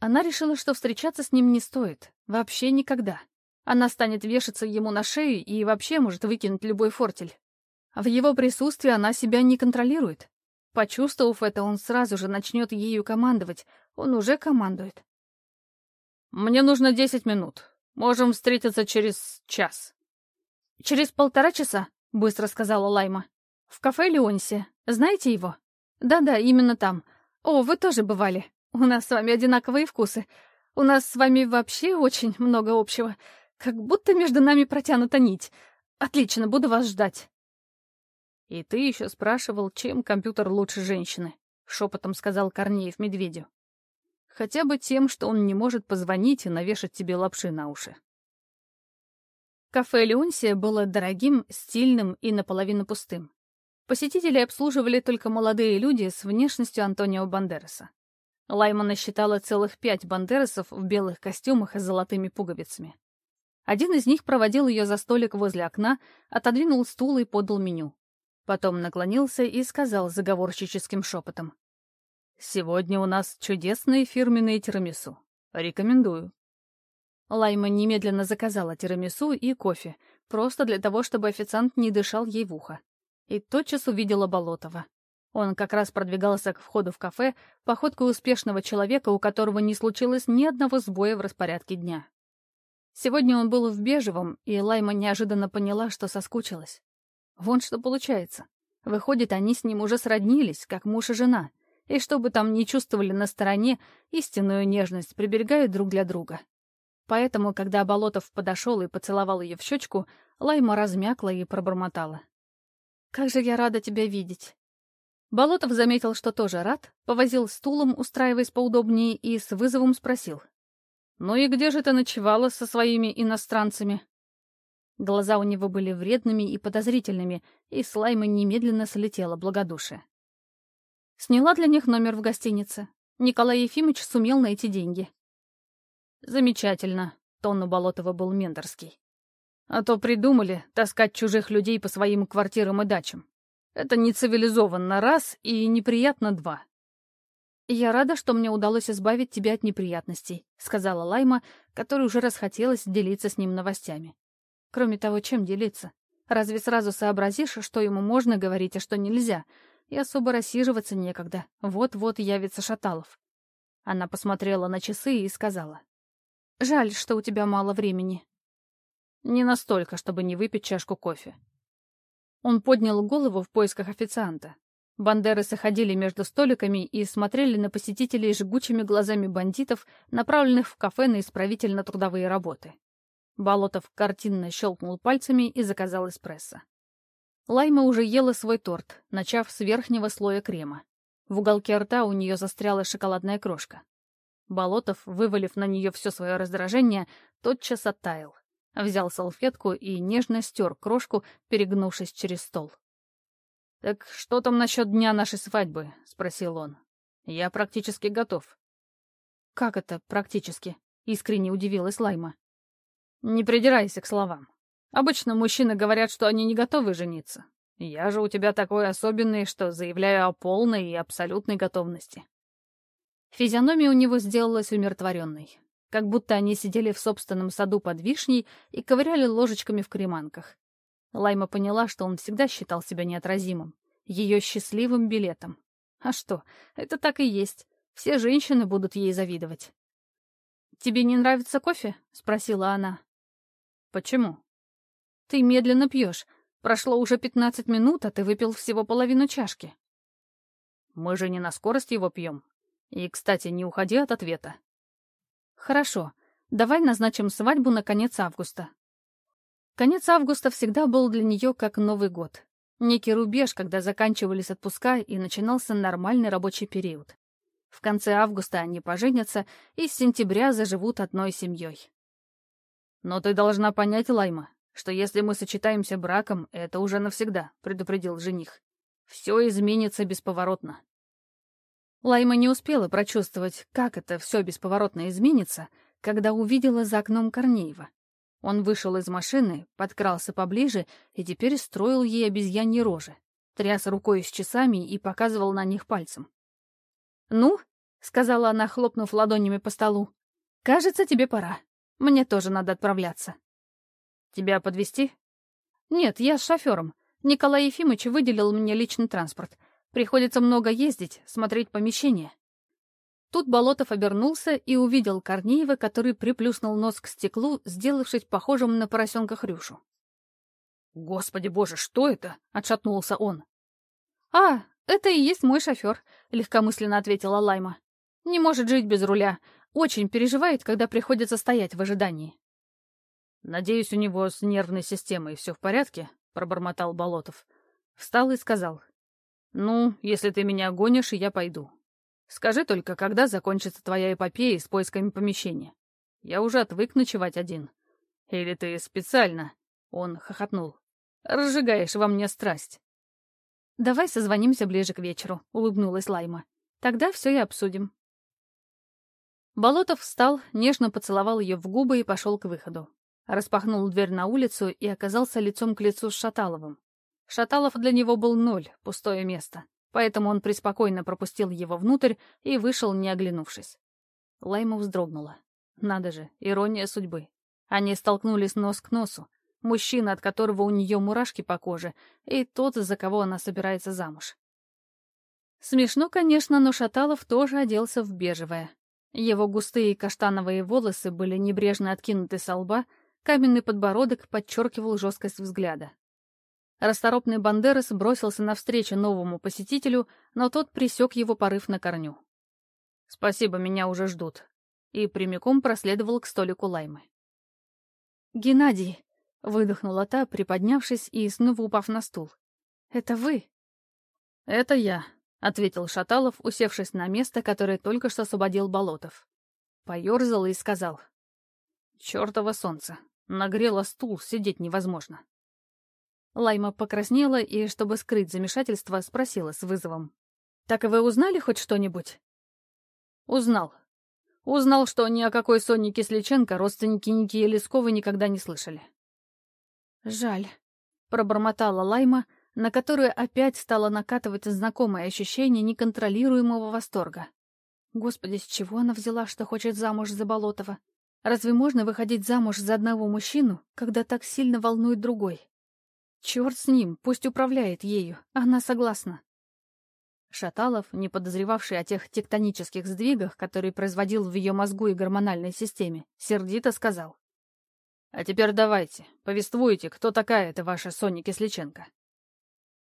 Она решила, что встречаться с ним не стоит. Вообще никогда. Она станет вешаться ему на шею и вообще может выкинуть любой фортель. В его присутствии она себя не контролирует. Почувствовав это, он сразу же начнет ею командовать. Он уже командует. «Мне нужно десять минут. Можем встретиться через час». «Через полтора часа», — быстро сказала Лайма. «В кафе Леонсе. Знаете его?» «Да-да, именно там. О, вы тоже бывали. У нас с вами одинаковые вкусы. У нас с вами вообще очень много общего. Как будто между нами протянута нить. Отлично, буду вас ждать». «И ты еще спрашивал, чем компьютер лучше женщины», — шепотом сказал Корнеев медведю. Хотя бы тем, что он не может позвонить и навешать тебе лапши на уши. Кафе «Леонсия» было дорогим, стильным и наполовину пустым. Посетителей обслуживали только молодые люди с внешностью Антонио Бандераса. Лайма насчитала целых пять бандерасов в белых костюмах и золотыми пуговицами. Один из них проводил ее за столик возле окна, отодвинул стул и подал меню. Потом наклонился и сказал заговорщическим шепотом. Сегодня у нас чудесные фирменные тирамису. Рекомендую. Лайма немедленно заказала тирамису и кофе, просто для того, чтобы официант не дышал ей в ухо. И тотчас увидела Болотова. Он как раз продвигался к входу в кафе походкой успешного человека, у которого не случилось ни одного сбоя в распорядке дня. Сегодня он был в бежевом, и Лайма неожиданно поняла, что соскучилась. Вон что получается. Выходит, они с ним уже сроднились, как муж и жена — и что бы там ни чувствовали на стороне, истинную нежность приберегают друг для друга. Поэтому, когда Болотов подошел и поцеловал ее в щечку, Лайма размякла и пробормотала. «Как же я рада тебя видеть!» Болотов заметил, что тоже рад, повозил стулом, устраиваясь поудобнее, и с вызовом спросил. «Ну и где же ты ночевала со своими иностранцами?» Глаза у него были вредными и подозрительными, и с Лаймы немедленно слетело благодушие. Сняла для них номер в гостинице. Николай Ефимович сумел найти деньги. Замечательно. Тон у Болотова был менторский. А то придумали таскать чужих людей по своим квартирам и дачам. Это нецивилизованно раз и неприятно два. «Я рада, что мне удалось избавить тебя от неприятностей», — сказала Лайма, которая уже расхотелось делиться с ним новостями. Кроме того, чем делиться? Разве сразу сообразишь, что ему можно говорить, а что нельзя? и особо рассиживаться некогда. Вот-вот явится Шаталов. Она посмотрела на часы и сказала. «Жаль, что у тебя мало времени». «Не настолько, чтобы не выпить чашку кофе». Он поднял голову в поисках официанта. Бандеры ходили между столиками и смотрели на посетителей жгучими глазами бандитов, направленных в кафе на исправительно-трудовые работы. Болотов картинно щелкнул пальцами и заказал эспрессо. Лайма уже ела свой торт, начав с верхнего слоя крема. В уголке рта у нее застряла шоколадная крошка. Болотов, вывалив на нее все свое раздражение, тотчас оттаял. Взял салфетку и нежно стер крошку, перегнувшись через стол. «Так что там насчет дня нашей свадьбы?» — спросил он. «Я практически готов». «Как это практически?» — искренне удивилась Лайма. «Не придирайся к словам. Обычно мужчины говорят, что они не готовы жениться. Я же у тебя такой особенный, что заявляю о полной и абсолютной готовности. Физиономия у него сделалась умиротворенной, как будто они сидели в собственном саду под вишней и ковыряли ложечками в креманках. Лайма поняла, что он всегда считал себя неотразимым, ее счастливым билетом. А что, это так и есть. Все женщины будут ей завидовать. «Тебе не нравится кофе?» — спросила она. «Почему?» Ты медленно пьешь. Прошло уже пятнадцать минут, а ты выпил всего половину чашки. Мы же не на скорость его пьем. И, кстати, не уходи от ответа. Хорошо. Давай назначим свадьбу на конец августа. Конец августа всегда был для нее как Новый год. Некий рубеж, когда заканчивались отпуска и начинался нормальный рабочий период. В конце августа они поженятся и с сентября заживут одной семьей. «Но ты должна понять, Лайма, что если мы сочетаемся браком, это уже навсегда», — предупредил жених. «Все изменится бесповоротно». Лайма не успела прочувствовать, как это все бесповоротно изменится, когда увидела за окном Корнеева. Он вышел из машины, подкрался поближе и теперь строил ей обезьяньи рожи, тряс рукой с часами и показывал на них пальцем. «Ну», — сказала она, хлопнув ладонями по столу, — «кажется, тебе пора. Мне тоже надо отправляться». «Тебя подвести? «Нет, я с шофером. Николай Ефимович выделил мне личный транспорт. Приходится много ездить, смотреть помещение. Тут Болотов обернулся и увидел Корнеева, который приплюснул нос к стеклу, сделавшись похожим на поросенка Хрюшу. «Господи боже, что это?» — отшатнулся он. «А, это и есть мой шофер», — легкомысленно ответила Лайма. «Не может жить без руля. Очень переживает, когда приходится стоять в ожидании». «Надеюсь, у него с нервной системой все в порядке?» — пробормотал Болотов. Встал и сказал. «Ну, если ты меня гонишь, я пойду. Скажи только, когда закончится твоя эпопея с поисками помещения? Я уже отвык ночевать один. Или ты специально?» Он хохотнул. «Разжигаешь во мне страсть». «Давай созвонимся ближе к вечеру», — улыбнулась Лайма. «Тогда все и обсудим». Болотов встал, нежно поцеловал ее в губы и пошел к выходу. Распахнул дверь на улицу и оказался лицом к лицу с Шаталовым. Шаталов для него был ноль, пустое место поэтому он преспокойно пропустил его внутрь и вышел, не оглянувшись. Лайма вздрогнула. Надо же, ирония судьбы. Они столкнулись нос к носу. Мужчина, от которого у нее мурашки по коже, и тот, за кого она собирается замуж. Смешно, конечно, но Шаталов тоже оделся в бежевое. Его густые каштановые волосы были небрежно откинуты со лба, каменный подбородок подчеркивал жесткость взгляда. Расторопный Бандерас бросился навстречу новому посетителю, но тот присек его порыв на корню. «Спасибо, меня уже ждут», и прямиком проследовал к столику Лаймы. «Геннадий!» — выдохнула та, приподнявшись и снова упав на стул. «Это вы?» «Это я», — ответил Шаталов, усевшись на место, которое только что освободил Болотов. Поёрзал и сказал. «Чёртово солнце! Нагрело стул, сидеть невозможно». Лайма покраснела и, чтобы скрыть замешательство, спросила с вызовом. «Так и вы узнали хоть что-нибудь?» «Узнал. Узнал, что ни о какой Соне Кисличенко родственники Никии Лесковой никогда не слышали». «Жаль», — пробормотала Лайма, на которую опять стало накатывать знакомое ощущение неконтролируемого восторга. Господи, с чего она взяла, что хочет замуж за Болотова? Разве можно выходить замуж за одного мужчину, когда так сильно волнует другой? Черт с ним, пусть управляет ею, она согласна. Шаталов, не подозревавший о тех тектонических сдвигах, которые производил в ее мозгу и гормональной системе, сердито сказал. «А теперь давайте, повествуйте, кто такая эта ваша Соня Кисличенко?»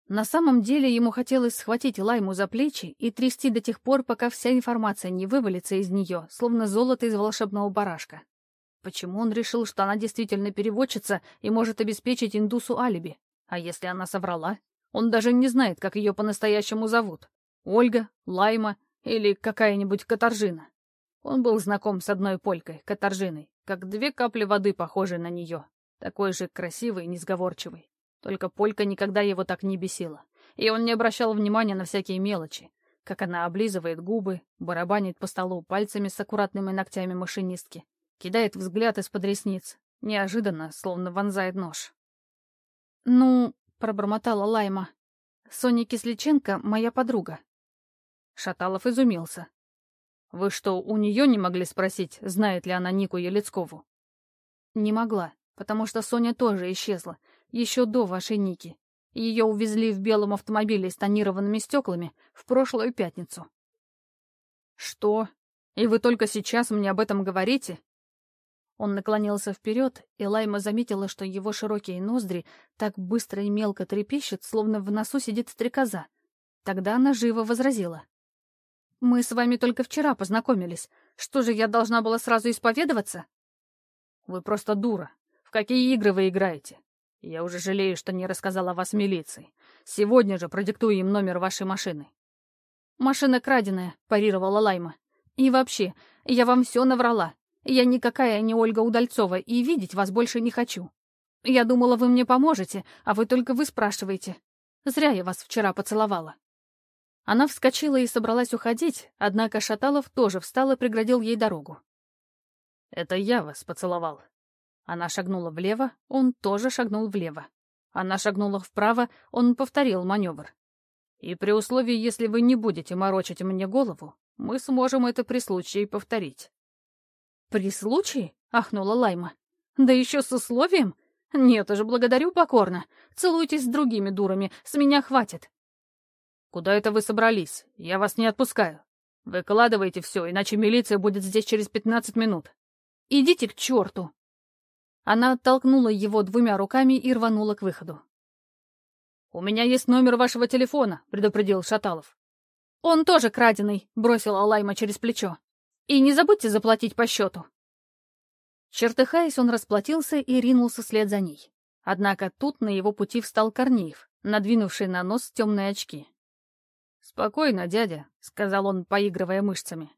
На самом деле ему хотелось схватить Лайму за плечи и трясти до тех пор, пока вся информация не вывалится из нее, словно золото из волшебного барашка. Почему он решил, что она действительно переводчица и может обеспечить индусу алиби? А если она соврала? Он даже не знает, как ее по-настоящему зовут. Ольга, Лайма или какая-нибудь Катаржина. Он был знаком с одной полькой, Катаржиной, как две капли воды, похожие на нее. Такой же красивый и несговорчивый. Только полька никогда его так не бесила. И он не обращал внимания на всякие мелочи. Как она облизывает губы, барабанит по столу пальцами с аккуратными ногтями машинистки, Кидает взгляд из-под ресниц. Неожиданно, словно вонзает нож. «Ну», — пробормотала Лайма, — «Соня Кисличенко — моя подруга». Шаталов изумился. «Вы что, у нее не могли спросить, знает ли она Нику Елецкову?» «Не могла, потому что Соня тоже исчезла, еще до вашей Ники. Ее увезли в белом автомобиле с тонированными стеклами в прошлую пятницу». «Что? И вы только сейчас мне об этом говорите?» Он наклонился вперед, и Лайма заметила, что его широкие ноздри так быстро и мелко трепещут, словно в носу сидит стрекоза. Тогда она живо возразила. «Мы с вами только вчера познакомились. Что же, я должна была сразу исповедоваться? Вы просто дура. В какие игры вы играете? Я уже жалею, что не рассказала вас милиции. Сегодня же продиктую им номер вашей машины. «Машина краденая», — парировала Лайма. «И вообще, я вам все наврала. Я никакая не Ольга Удальцова, и видеть вас больше не хочу. Я думала, вы мне поможете, а вы только вы спрашиваете. Зря я вас вчера поцеловала». Она вскочила и собралась уходить, однако Шаталов тоже встал и преградил ей дорогу. «Это я вас поцеловал». Она шагнула влево, он тоже шагнул влево. Она шагнула вправо, он повторил маневр. «И при условии, если вы не будете морочить мне голову, мы сможем это при случае повторить». «При случае?» — ахнула Лайма. «Да еще с условием? Нет уже, благодарю покорно. Целуйтесь с другими дурами, с меня хватит». «Куда это вы собрались? Я вас не отпускаю. Выкладывайте все, иначе милиция будет здесь через пятнадцать минут». «Идите к черту!» Она оттолкнула его двумя руками и рванула к выходу. «У меня есть номер вашего телефона», — предупредил Шаталов. «Он тоже краденый», — бросила Лайма через плечо. «И не забудьте заплатить по счету». Чертыхаясь, он расплатился и ринулся вслед за ней. Однако тут на его пути встал Корнеев, надвинувший на нос темные очки. «Спокойно, дядя», — сказал он, поигрывая мышцами.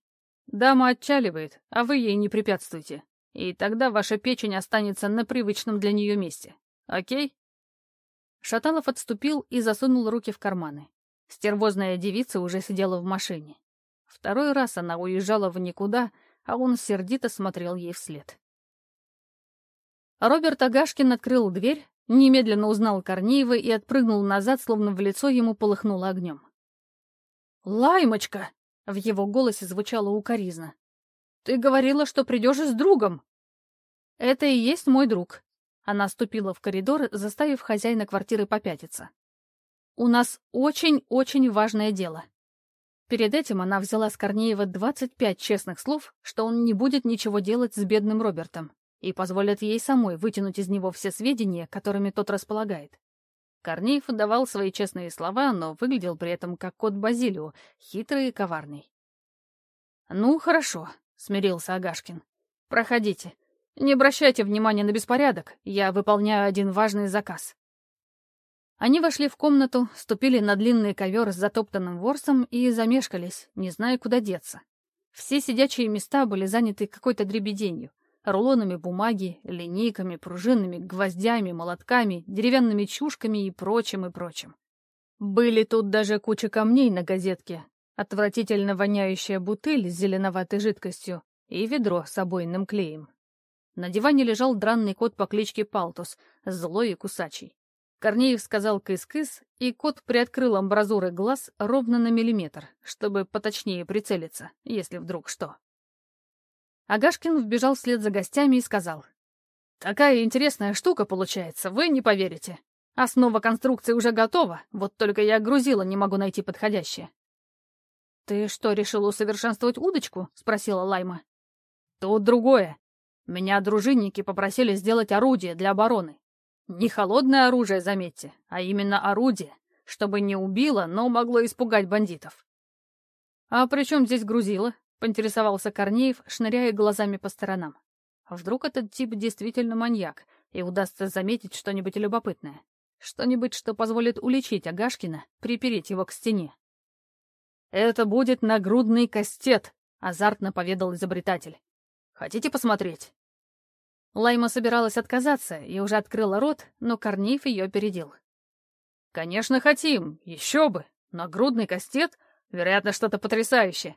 «Дама отчаливает, а вы ей не препятствуйте, и тогда ваша печень останется на привычном для нее месте. Окей?» Шаталов отступил и засунул руки в карманы. Стервозная девица уже сидела в машине. Второй раз она уезжала в никуда, а он сердито смотрел ей вслед. Роберт Агашкин открыл дверь, немедленно узнал Корнеева и отпрыгнул назад, словно в лицо ему полыхнуло огнем. «Лаймочка!» — в его голосе звучало укоризна. «Ты говорила, что придешь с другом!» «Это и есть мой друг». Она ступила в коридор, заставив хозяина квартиры попятиться. «У нас очень-очень важное дело». Перед этим она взяла с Корнеева 25 честных слов, что он не будет ничего делать с бедным Робертом и позволит ей самой вытянуть из него все сведения, которыми тот располагает. Корнеев давал свои честные слова, но выглядел при этом как кот Базилио, хитрый и коварный. «Ну, хорошо», — смирился Агашкин. «Проходите. Не обращайте внимания на беспорядок, я выполняю один важный заказ». Они вошли в комнату, ступили на длинный ковер с затоптанным ворсом и замешкались, не зная, куда деться. Все сидячие места были заняты какой-то дребеденью рулонами бумаги, линейками, пружинами, гвоздями, молотками, деревянными чушками и прочим и прочим. Были тут даже куча камней на газетке, отвратительно воняющая бутыль с зеленоватой жидкостью и ведро с обойным клеем. На диване лежал дранный кот по кличке Палтус, злой и кусачий. Корнеев сказал кыс-кыс, и кот приоткрыл амбразуры глаз ровно на миллиметр, чтобы поточнее прицелиться, если вдруг что. Агашкин вбежал вслед за гостями и сказал. «Такая интересная штука получается, вы не поверите. Основа конструкции уже готова, вот только я грузила не могу найти подходящее». «Ты что, решил усовершенствовать удочку?» — спросила Лайма. «Тут другое. Меня дружинники попросили сделать орудие для обороны. Не холодное оружие, заметьте, а именно орудие, чтобы не убило, но могло испугать бандитов». «А при чем здесь грузило?» Поинтересовался Корнеев, шныряя глазами по сторонам. Вдруг этот тип действительно маньяк, и удастся заметить что-нибудь любопытное. Что-нибудь, что позволит уличить Агашкина, припереть его к стене. «Это будет нагрудный кастет», — азартно поведал изобретатель. «Хотите посмотреть?» Лайма собиралась отказаться и уже открыла рот, но Корнеев ее опередил. «Конечно, хотим, еще бы. Нагрудный кастет, вероятно, что-то потрясающее.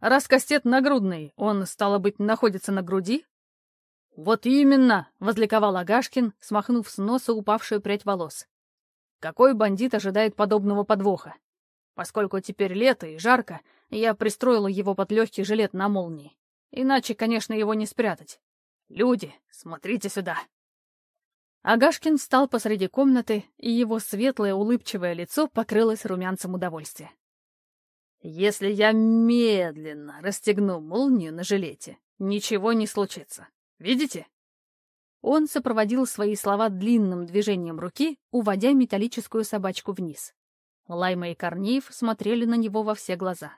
Раз кастет нагрудный, он, стало быть, находится на груди? Вот именно, — возликовал Агашкин, смахнув с носа упавшую прядь волос. Какой бандит ожидает подобного подвоха? Поскольку теперь лето и жарко, я пристроила его под легкий жилет на молнии. Иначе, конечно, его не спрятать. Люди, смотрите сюда. Агашкин встал посреди комнаты, и его светлое улыбчивое лицо покрылось румянцем удовольствия. Если я медленно расстегну молнию на жилете, ничего не случится. Видите? Он сопроводил свои слова длинным движением руки, уводя металлическую собачку вниз. Лайма и Корнеев смотрели на него во все глаза.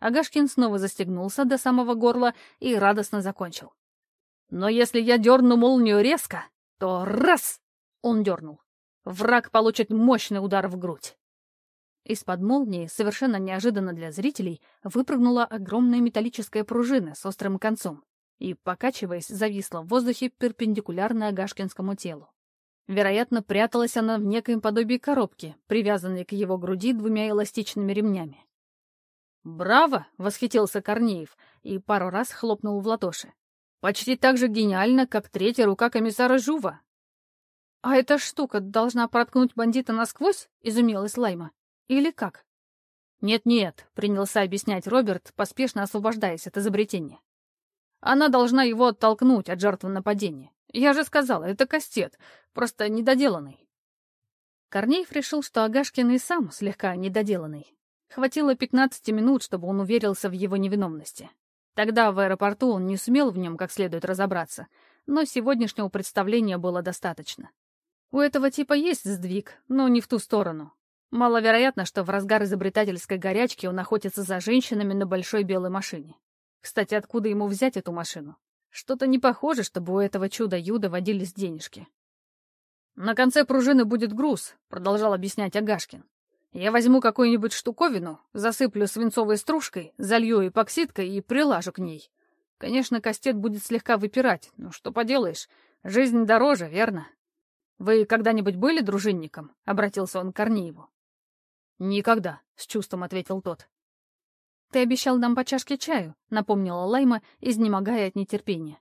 Агашкин снова застегнулся до самого горла и радостно закончил. Но если я дерну молнию резко, то раз — он дернул. Враг получит мощный удар в грудь. Из-под молнии, совершенно неожиданно для зрителей, выпрыгнула огромная металлическая пружина с острым концом и, покачиваясь, зависла в воздухе перпендикулярно Агашкинскому телу. Вероятно, пряталась она в некоем подобии коробки, привязанной к его груди двумя эластичными ремнями. «Браво!» — восхитился Корнеев и пару раз хлопнул в ладоши. «Почти так же гениально, как третья рука комиссара Жува». «А эта штука должна проткнуть бандита насквозь?» — изумилась Лайма. «Или как?» «Нет-нет», — принялся объяснять Роберт, поспешно освобождаясь от изобретения. «Она должна его оттолкнуть от жертвы нападения. Я же сказала, это кастет, просто недоделанный». Корнеев решил, что Агашкин и сам слегка недоделанный, Хватило 15 минут, чтобы он уверился в его невиновности. Тогда в аэропорту он не сумел в нем как следует разобраться, но сегодняшнего представления было достаточно. У этого типа есть сдвиг, но не в ту сторону. Маловероятно, что в разгар изобретательской горячки он охотится за женщинами на большой белой машине. Кстати, откуда ему взять эту машину? Что-то не похоже, чтобы у этого чуда-юда водились денежки. «На конце пружины будет груз», — продолжал объяснять Агашкин. Я возьму какую-нибудь штуковину, засыплю свинцовой стружкой, залью эпоксидкой и прилажу к ней. Конечно, кастет будет слегка выпирать, но что поделаешь, жизнь дороже, верно? Вы когда-нибудь были дружинником? Обратился он к Корнееву. Никогда, с чувством ответил тот. Ты обещал нам по чашке чаю, напомнила Лайма, изнемогая от нетерпения.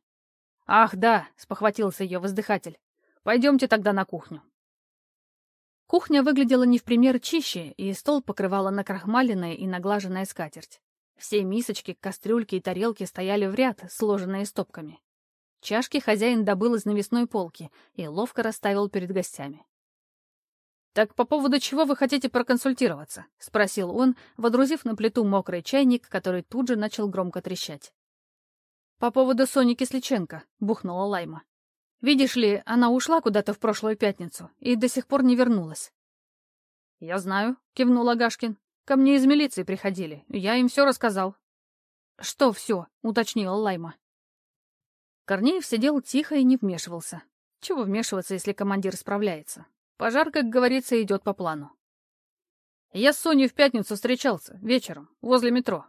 Ах, да, спохватился ее воздыхатель. Пойдемте тогда на кухню. Кухня выглядела не в пример чище, и стол покрывала накрахмаленная и наглаженная скатерть. Все мисочки, кастрюльки и тарелки стояли в ряд, сложенные стопками. Чашки хозяин добыл из навесной полки и ловко расставил перед гостями. «Так по поводу чего вы хотите проконсультироваться?» — спросил он, водрузив на плиту мокрый чайник, который тут же начал громко трещать. «По поводу Сони Кисличенко», — бухнула Лайма. Видишь ли, она ушла куда-то в прошлую пятницу и до сих пор не вернулась. «Я знаю», — кивнул Агашкин. «Ко мне из милиции приходили. Я им все рассказал». «Что все?» — уточнила Лайма. Корнеев сидел тихо и не вмешивался. Чего вмешиваться, если командир справляется? Пожар, как говорится, идет по плану. Я с Соней в пятницу встречался, вечером, возле метро.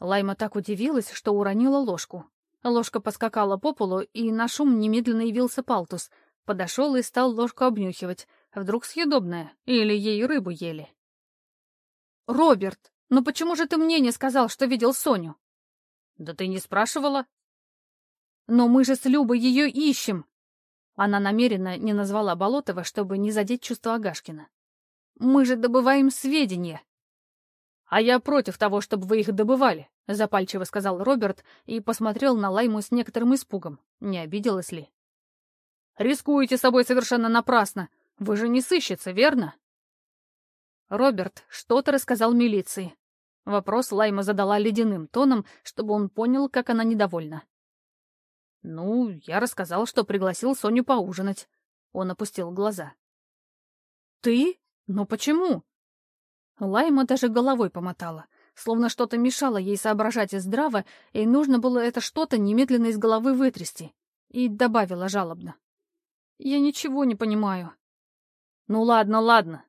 Лайма так удивилась, что уронила ложку, Ложка поскакала по полу, и на шум немедленно явился Палтус. Подошел и стал ложку обнюхивать. Вдруг съедобная? Или ей рыбу ели? «Роберт, ну почему же ты мне не сказал, что видел Соню?» «Да ты не спрашивала?» «Но мы же с Любой ее ищем!» Она намеренно не назвала Болотова, чтобы не задеть чувство Агашкина. «Мы же добываем сведения!» «А я против того, чтобы вы их добывали», — запальчиво сказал Роберт и посмотрел на Лайму с некоторым испугом. Не обиделась ли? «Рискуете собой совершенно напрасно. Вы же не сыщется, верно?» Роберт что-то рассказал милиции. Вопрос Лайма задала ледяным тоном, чтобы он понял, как она недовольна. «Ну, я рассказал, что пригласил Соню поужинать». Он опустил глаза. «Ты? Но почему?» Лайма даже головой помотала, словно что-то мешало ей соображать и здраво, и нужно было это что-то немедленно из головы вытрясти. И добавила жалобно. «Я ничего не понимаю». «Ну ладно, ладно».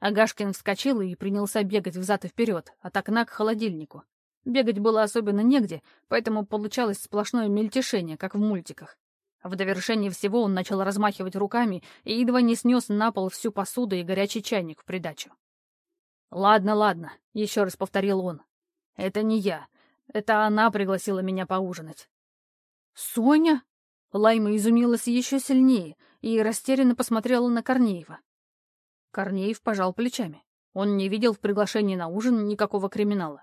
Агашкин вскочил и принялся бегать взад и вперед, от окна к холодильнику. Бегать было особенно негде, поэтому получалось сплошное мельтешение, как в мультиках. В довершение всего он начал размахивать руками и едва не снес на пол всю посуду и горячий чайник в придачу. «Ладно, ладно», — еще раз повторил он. «Это не я. Это она пригласила меня поужинать». «Соня?» Лайма изумилась еще сильнее и растерянно посмотрела на Корнеева. Корнеев пожал плечами. Он не видел в приглашении на ужин никакого криминала.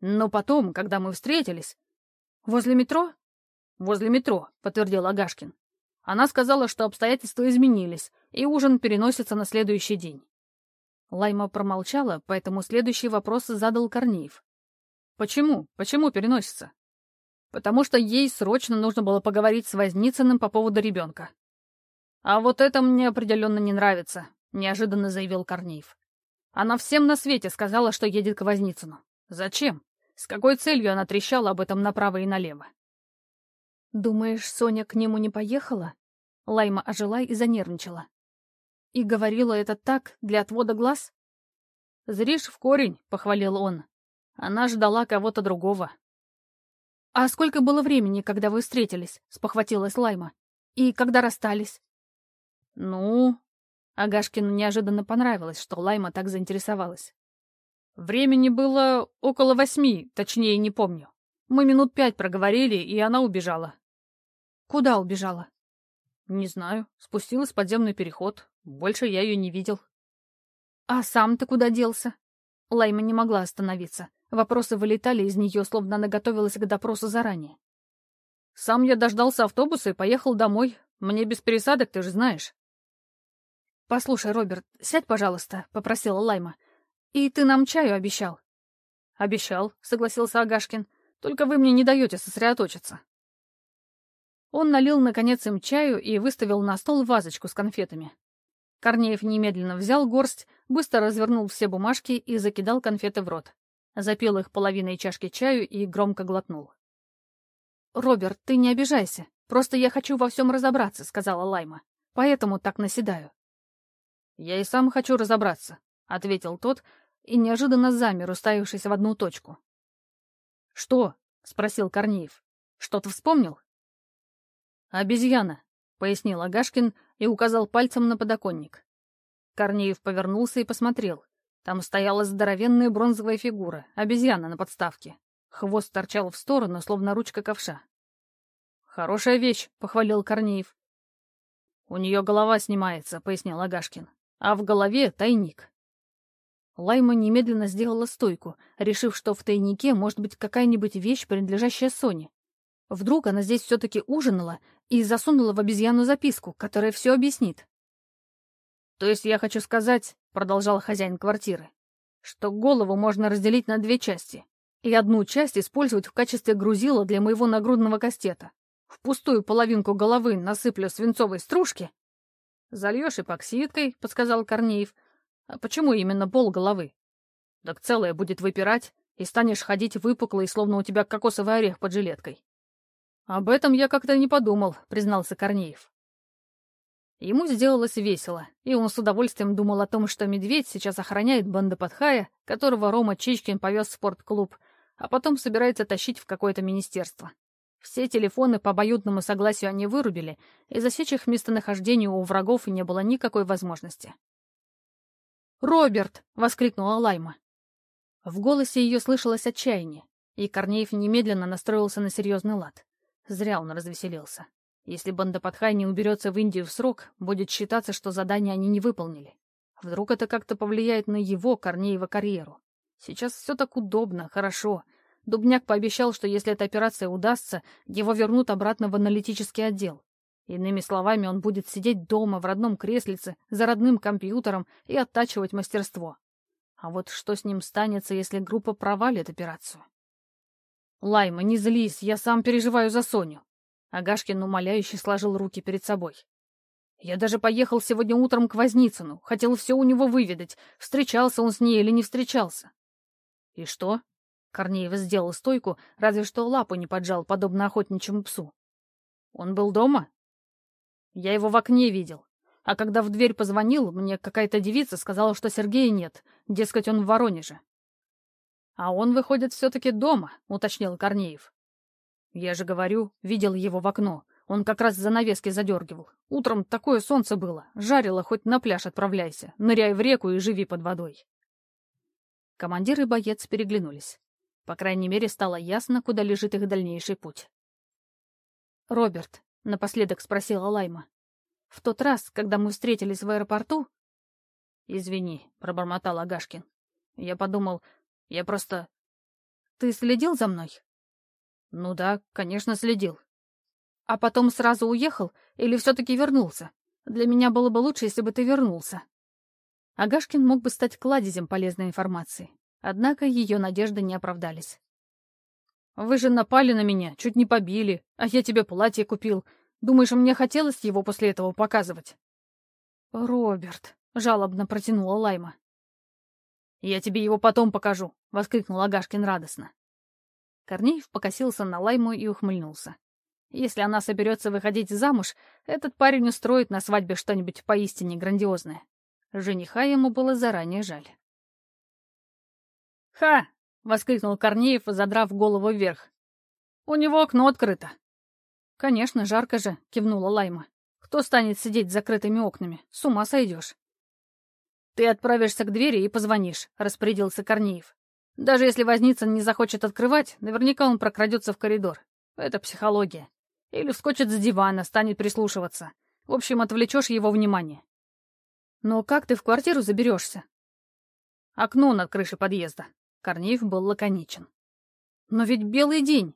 Но потом, когда мы встретились... «Возле метро?» «Возле метро», — подтвердил Агашкин. Она сказала, что обстоятельства изменились, и ужин переносится на следующий день. Лайма промолчала, поэтому следующий вопрос задал Корнеев. «Почему? Почему переносится?» «Потому что ей срочно нужно было поговорить с Возницыным по поводу ребенка». «А вот это мне определенно не нравится», — неожиданно заявил Корнеев. «Она всем на свете сказала, что едет к Возницыну. Зачем? С какой целью она трещала об этом направо и налево?» Думаешь, Соня к нему не поехала? Лайма ожила и занервничала. И говорила это так, для отвода глаз? «Зришь в корень», — похвалил он. Она ждала кого-то другого. «А сколько было времени, когда вы встретились?» — спохватилась Лайма. «И когда расстались?» «Ну...» Агашкину неожиданно понравилось, что Лайма так заинтересовалась. «Времени было около восьми, точнее, не помню. Мы минут пять проговорили, и она убежала». «Куда убежала?» «Не знаю. Спустилась в подземный переход. Больше я ее не видел». «А сам ты куда делся?» Лайма не могла остановиться. Вопросы вылетали из нее, словно она готовилась к допросу заранее. «Сам я дождался автобуса и поехал домой. Мне без пересадок, ты же знаешь». «Послушай, Роберт, сядь, пожалуйста», — попросила Лайма. «И ты нам чаю обещал». «Обещал», — согласился Агашкин. «Только вы мне не даете сосредоточиться». Он налил, наконец, им чаю и выставил на стол вазочку с конфетами. Корнеев немедленно взял горсть, быстро развернул все бумажки и закидал конфеты в рот. Запил их половиной чашки чаю и громко глотнул. «Роберт, ты не обижайся. Просто я хочу во всем разобраться», — сказала Лайма. «Поэтому так наседаю». «Я и сам хочу разобраться», — ответил тот и неожиданно замер, уставившись в одну точку. «Что?» — спросил Корнеев. «Что-то вспомнил?» «Обезьяна», — пояснил Агашкин и указал пальцем на подоконник. Корнеев повернулся и посмотрел. Там стояла здоровенная бронзовая фигура, обезьяна на подставке. Хвост торчал в сторону, словно ручка ковша. «Хорошая вещь», — похвалил Корнеев. «У нее голова снимается», — пояснил Агашкин а в голове тайник. Лайма немедленно сделала стойку, решив, что в тайнике может быть какая-нибудь вещь, принадлежащая Соне. Вдруг она здесь все-таки ужинала и засунула в обезьяну записку, которая все объяснит. «То есть я хочу сказать», — продолжал хозяин квартиры, «что голову можно разделить на две части, и одну часть использовать в качестве грузила для моего нагрудного кастета. В пустую половинку головы насыплю свинцовой стружки, «Зальешь эпоксидкой», — подсказал Корнеев. «А почему именно пол головы?» «Так целое будет выпирать, и станешь ходить выпуклый, словно у тебя кокосовый орех под жилеткой». «Об этом я как-то не подумал», — признался Корнеев. Ему сделалось весело, и он с удовольствием думал о том, что медведь сейчас охраняет бандопадхая, которого Рома Чичкин повез в спортклуб, а потом собирается тащить в какое-то министерство. Все телефоны по обоюдному согласию они вырубили, и засечь их местонахождение у врагов не было никакой возможности. «Роберт!» — воскликнула Лайма. В голосе ее слышалось отчаяние, и Корнеев немедленно настроился на серьезный лад. Зря он развеселился. Если Бандападхай не уберется в Индию в срок, будет считаться, что задание они не выполнили. Вдруг это как-то повлияет на его, Корнеева, карьеру. Сейчас все так удобно, хорошо — Дубняк пообещал, что если эта операция удастся, его вернут обратно в аналитический отдел. Иными словами, он будет сидеть дома в родном креслице за родным компьютером и оттачивать мастерство. А вот что с ним станется, если группа провалит операцию? «Лайма, не злись, я сам переживаю за Соню». Агашкин умоляюще сложил руки перед собой. «Я даже поехал сегодня утром к Возницыну, хотел все у него выведать, встречался он с ней или не встречался». «И что?» Корнеев сделал стойку, разве что лапу не поджал, подобно охотничьему псу. «Он был дома?» «Я его в окне видел. А когда в дверь позвонил, мне какая-то девица сказала, что Сергея нет, дескать, он в Воронеже». «А он, выходит, все-таки дома», — уточнил Корнеев. «Я же говорю, видел его в окно. Он как раз занавески задергивал. Утром такое солнце было. Жарило, хоть на пляж отправляйся. Ныряй в реку и живи под водой». Командир и боец переглянулись. По крайней мере, стало ясно, куда лежит их дальнейший путь. «Роберт», — напоследок спросила Лайма, — «в тот раз, когда мы встретились в аэропорту...» «Извини», — пробормотал Агашкин. «Я подумал, я просто...» «Ты следил за мной?» «Ну да, конечно, следил». «А потом сразу уехал или все-таки вернулся? Для меня было бы лучше, если бы ты вернулся». Агашкин мог бы стать кладезем полезной информации. Однако ее надежды не оправдались. «Вы же напали на меня, чуть не побили, а я тебе платье купил. Думаешь, мне хотелось его после этого показывать?» «Роберт», — жалобно протянула Лайма. «Я тебе его потом покажу», — воскликнул Агашкин радостно. Корнеев покосился на Лайму и ухмыльнулся. Если она соберется выходить замуж, этот парень устроит на свадьбе что-нибудь поистине грандиозное. Жениха ему было заранее жаль. «Ха!» — воскликнул Корнеев, задрав голову вверх. «У него окно открыто». «Конечно, жарко же», — кивнула Лайма. «Кто станет сидеть с закрытыми окнами? С ума сойдешь». «Ты отправишься к двери и позвонишь», — распорядился Корнеев. «Даже если Возницын не захочет открывать, наверняка он прокрадется в коридор. Это психология. Или вскочит с дивана, станет прислушиваться. В общем, отвлечешь его внимание. Но как ты в квартиру заберешься? Окно над крышей подъезда. Корнеев был лаконичен. Но ведь белый день.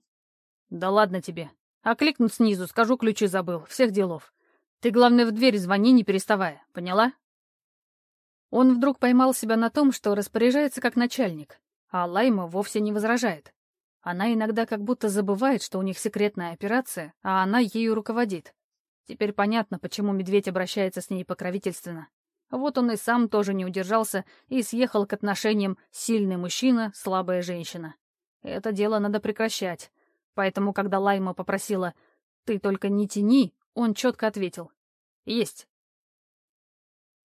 Да ладно тебе. Окликну снизу, скажу, ключи забыл. Всех делов. Ты, главное, в дверь звони, не переставая. Поняла? Он вдруг поймал себя на том, что распоряжается как начальник, а Лайма вовсе не возражает. Она иногда как будто забывает, что у них секретная операция, а она ею руководит. Теперь понятно, почему медведь обращается с ней покровительственно. Вот он и сам тоже не удержался и съехал к отношениям сильный мужчина, слабая женщина. Это дело надо прекращать. Поэтому, когда Лайма попросила «ты только не тяни», он четко ответил «есть».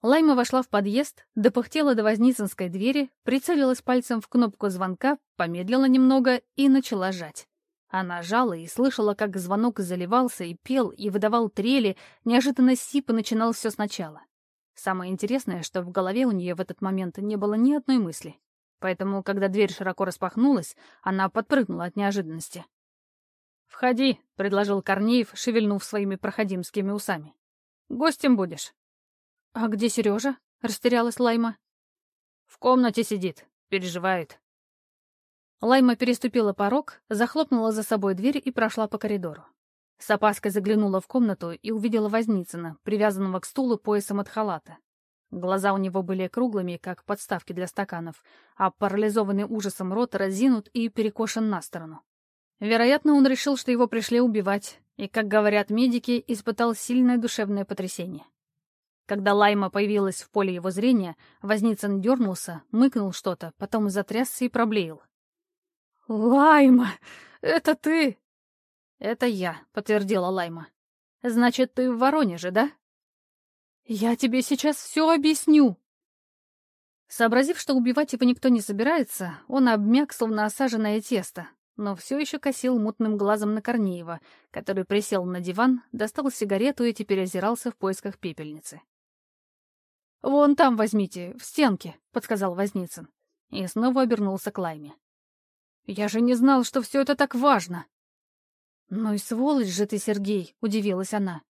Лайма вошла в подъезд, допыхтела до Возницынской двери, прицелилась пальцем в кнопку звонка, помедлила немного и начала жать. Она жала и слышала, как звонок заливался и пел, и выдавал трели, неожиданно сип и начинал все сначала. Самое интересное, что в голове у нее в этот момент не было ни одной мысли. Поэтому, когда дверь широко распахнулась, она подпрыгнула от неожиданности. «Входи», — предложил Корнеев, шевельнув своими проходимскими усами. «Гостем будешь». «А где Сережа?» — растерялась Лайма. «В комнате сидит. Переживает». Лайма переступила порог, захлопнула за собой дверь и прошла по коридору. С опаской заглянула в комнату и увидела Возницына, привязанного к стулу поясом от халата. Глаза у него были круглыми, как подставки для стаканов, а парализованный ужасом рот разинут и перекошен на сторону. Вероятно, он решил, что его пришли убивать, и, как говорят медики, испытал сильное душевное потрясение. Когда Лайма появилась в поле его зрения, Возницын дернулся, мыкнул что-то, потом затрясся и проблеял. «Лайма, это ты!» «Это я», — подтвердила Лайма. «Значит, ты в Воронеже, да?» «Я тебе сейчас все объясню!» Сообразив, что убивать его никто не собирается, он обмяк, словно осаженное тесто, но все еще косил мутным глазом на Корнеева, который присел на диван, достал сигарету и теперь озирался в поисках пепельницы. «Вон там возьмите, в стенке», — подсказал Возницын. И снова обернулся к Лайме. «Я же не знал, что все это так важно». «Ну и сволочь же ты, Сергей», — удивилась она.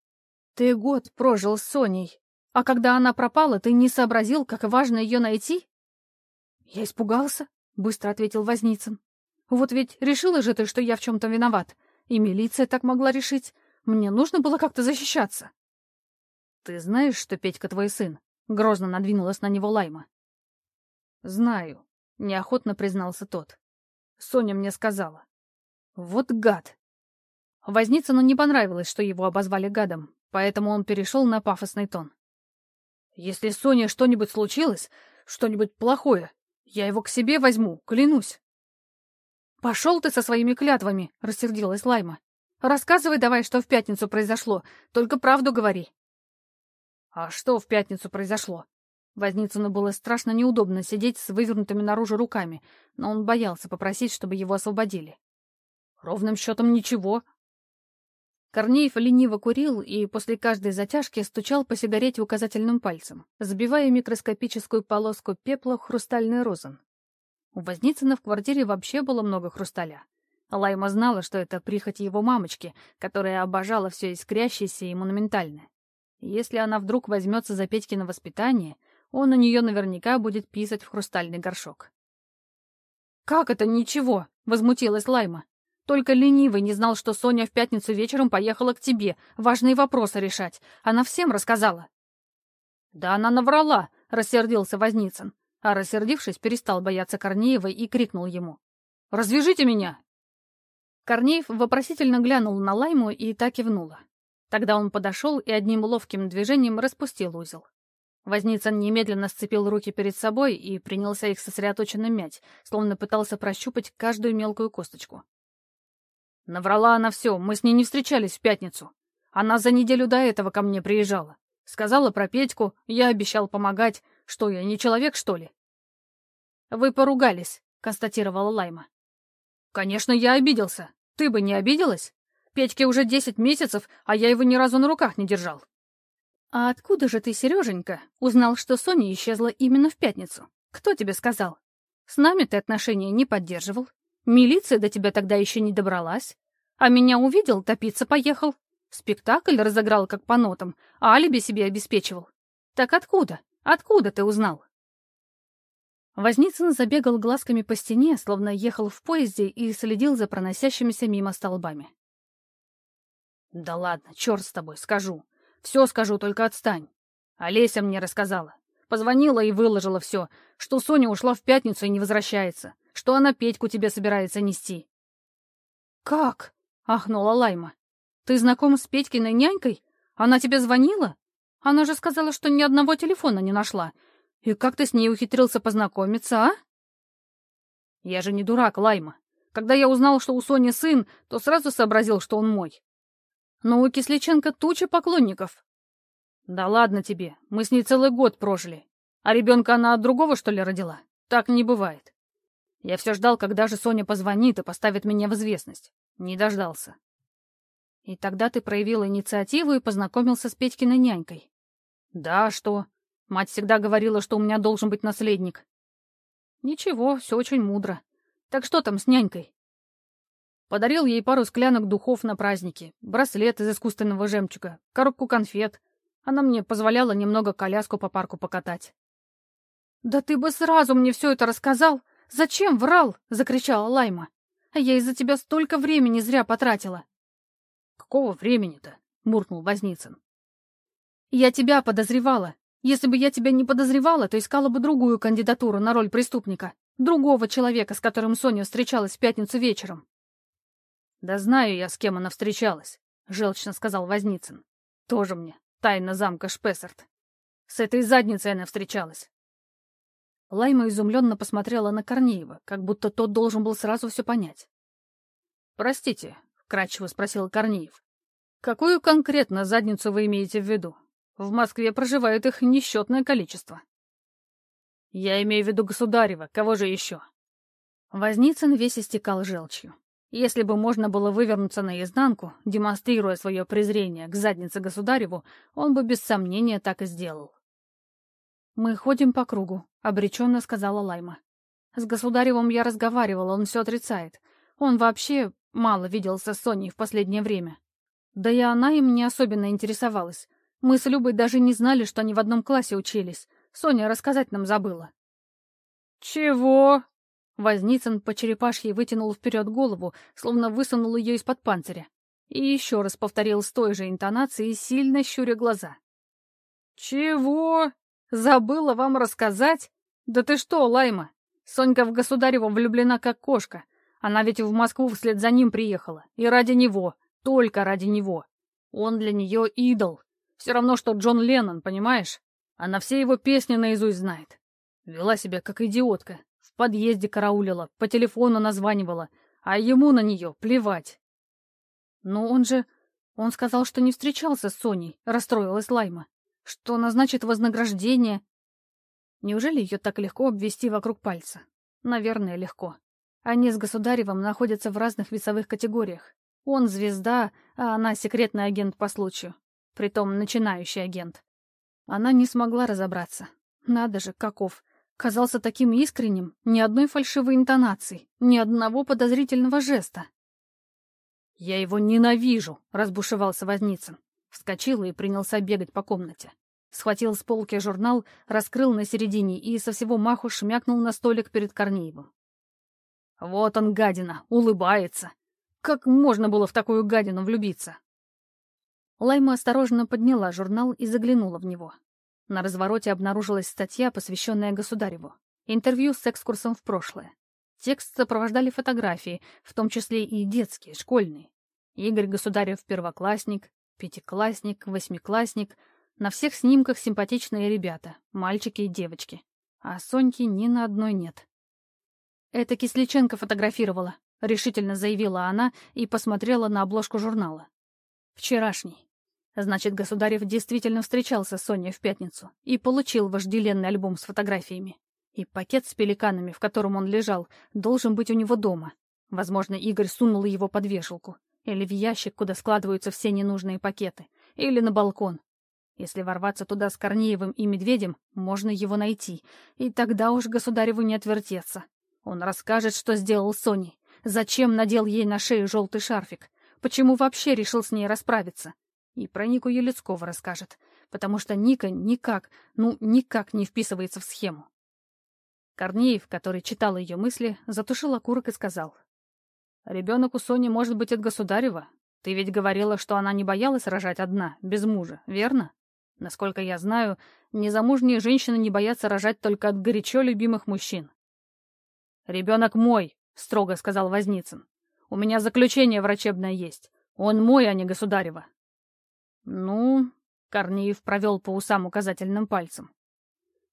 «Ты год прожил с Соней, а когда она пропала, ты не сообразил, как важно ее найти?» «Я испугался», — быстро ответил Возницын. «Вот ведь решила же ты, что я в чем-то виноват. И милиция так могла решить. Мне нужно было как-то защищаться». «Ты знаешь, что Петька твой сын?» Грозно надвинулась на него Лайма. «Знаю», — неохотно признался тот. Соня мне сказала. «Вот гад!» Возницыну не понравилось, что его обозвали гадом, поэтому он перешел на пафосный тон. «Если с Соней что-нибудь случилось, что-нибудь плохое, я его к себе возьму, клянусь». «Пошел ты со своими клятвами», — рассердилась Лайма. «Рассказывай давай, что в пятницу произошло, только правду говори». А что в пятницу произошло? Возницыну было страшно неудобно сидеть с вывернутыми наружу руками, но он боялся попросить, чтобы его освободили. Ровным счетом ничего. Корнеев лениво курил и после каждой затяжки стучал по сигарете указательным пальцем, сбивая микроскопическую полоску пепла в хрустальный розен. У Возницына в квартире вообще было много хрусталя. Лайма знала, что это прихоть его мамочки, которая обожала все искрящееся и монументальное. Если она вдруг возьмется за Петькино воспитание, он на нее наверняка будет писать в хрустальный горшок. «Как это ничего?» — возмутилась Лайма. «Только ленивый не знал, что Соня в пятницу вечером поехала к тебе, важные вопросы решать. Она всем рассказала». «Да она наврала!» — рассердился Возницын. А рассердившись, перестал бояться Корнеева и крикнул ему. «Развяжите меня!» Корнеев вопросительно глянул на Лайму и так кивнула. Тогда он подошел и одним ловким движением распустил узел. Возницын немедленно сцепил руки перед собой и принялся их сосредоточенно мять, словно пытался прощупать каждую мелкую косточку. Наврала она все, мы с ней не встречались в пятницу. Она за неделю до этого ко мне приезжала. Сказала про Петьку, я обещал помогать. Что, я не человек, что ли? «Вы поругались», — констатировала Лайма. «Конечно, я обиделся. Ты бы не обиделась? Петьке уже десять месяцев, а я его ни разу на руках не держал». «А откуда же ты, Сереженька, узнал, что Соня исчезла именно в пятницу? Кто тебе сказал? С нами ты отношения не поддерживал. Милиция до тебя тогда еще не добралась. А меня увидел, топиться поехал. Спектакль разыграл как по нотам, а алиби себе обеспечивал. Так откуда? Откуда ты узнал?» Возницын забегал глазками по стене, словно ехал в поезде и следил за проносящимися мимо столбами. «Да ладно, черт с тобой, скажу. Все скажу, только отстань. Олеся мне рассказала. Позвонила и выложила все, что Соня ушла в пятницу и не возвращается, что она Петьку тебе собирается нести». «Как?» — ахнула Лайма. «Ты знаком с Петькиной нянькой? Она тебе звонила? Она же сказала, что ни одного телефона не нашла. И как ты с ней ухитрился познакомиться, а?» «Я же не дурак, Лайма. Когда я узнал, что у Сони сын, то сразу сообразил, что он мой. Но у Кисличенко туча поклонников. Да ладно тебе, мы с ней целый год прожили. А ребенка она от другого, что ли, родила? Так не бывает. Я все ждал, когда же Соня позвонит и поставит меня в известность. Не дождался. И тогда ты проявил инициативу и познакомился с Петькиной нянькой. Да, что? Мать всегда говорила, что у меня должен быть наследник. Ничего, все очень мудро. Так что там с нянькой? Подарил ей пару склянок духов на праздники, браслет из искусственного жемчуга, коробку конфет. Она мне позволяла немного коляску по парку покатать. «Да ты бы сразу мне все это рассказал! Зачем врал?» — закричала Лайма. «А я из-за тебя столько времени зря потратила». «Какого времени-то?» — муркнул Возницын. «Я тебя подозревала. Если бы я тебя не подозревала, то искала бы другую кандидатуру на роль преступника. Другого человека, с которым Соня встречалась в пятницу вечером. «Да знаю я, с кем она встречалась», — желчно сказал Возницын. «Тоже мне тайна замка Шпессарт. С этой задницей она встречалась». Лайма изумленно посмотрела на Корнеева, как будто тот должен был сразу все понять. «Простите», — вкратчиво спросил Корнеев. «Какую конкретно задницу вы имеете в виду? В Москве проживает их несчетное количество». «Я имею в виду Государева, кого же еще?» Возницын весь истекал желчью. Если бы можно было вывернуться наизнанку, демонстрируя свое презрение к заднице государеву, он бы без сомнения так и сделал. «Мы ходим по кругу», — обреченно сказала Лайма. «С государевым я разговаривала, он все отрицает. Он вообще мало виделся с Соней в последнее время. Да и она им не особенно интересовалась. Мы с Любой даже не знали, что они в одном классе учились. Соня рассказать нам забыла». «Чего?» Возницын по черепашьей вытянул вперед голову, словно высунул ее из-под панциря. И еще раз повторил с той же интонацией, сильно щуря глаза. «Чего? Забыла вам рассказать? Да ты что, Лайма? Сонька в Государева влюблена как кошка. Она ведь в Москву вслед за ним приехала. И ради него. Только ради него. Он для нее идол. Все равно, что Джон Леннон, понимаешь? Она все его песни наизусть знает. Вела себя как идиотка, подъезде караулила, по телефону названивала, а ему на нее плевать. Но он же... Он сказал, что не встречался с Соней, расстроилась Лайма. Что назначит вознаграждение. Неужели ее так легко обвести вокруг пальца? Наверное, легко. Они с Государевым находятся в разных весовых категориях. Он звезда, а она секретный агент по случаю. Притом начинающий агент. Она не смогла разобраться. Надо же, каков. Казался таким искренним, ни одной фальшивой интонации, ни одного подозрительного жеста. «Я его ненавижу!» — разбушевался Возницын. Вскочил и принялся бегать по комнате. Схватил с полки журнал, раскрыл на середине и со всего маху шмякнул на столик перед Корнеевым. «Вот он, гадина, улыбается! Как можно было в такую гадину влюбиться?» Лайма осторожно подняла журнал и заглянула в него. На развороте обнаружилась статья, посвященная государеву. Интервью с экскурсом в прошлое. Текст сопровождали фотографии, в том числе и детские, школьные. Игорь Государев первоклассник, пятиклассник, восьмиклассник. На всех снимках симпатичные ребята, мальчики и девочки. А Соньки ни на одной нет. «Это Кисличенко фотографировала», — решительно заявила она и посмотрела на обложку журнала. «Вчерашний. Значит, Государев действительно встречался с Соней в пятницу и получил вожделенный альбом с фотографиями. И пакет с пеликанами, в котором он лежал, должен быть у него дома. Возможно, Игорь сунул его под вешалку. Или в ящик, куда складываются все ненужные пакеты. Или на балкон. Если ворваться туда с Корнеевым и Медведем, можно его найти. И тогда уж Государеву не отвертеться. Он расскажет, что сделал с Соней. Зачем надел ей на шею желтый шарфик? Почему вообще решил с ней расправиться? И про Нику Елецкого расскажет. Потому что Ника никак, ну, никак не вписывается в схему. Корнеев, который читал ее мысли, затушил окурок и сказал. «Ребенок у Сони может быть от государева. Ты ведь говорила, что она не боялась рожать одна, без мужа, верно? Насколько я знаю, незамужние женщины не боятся рожать только от горячо любимых мужчин». «Ребенок мой», — строго сказал Возницын. «У меня заключение врачебное есть. Он мой, а не государева». «Ну...» — Корнеев провел по усам указательным пальцем.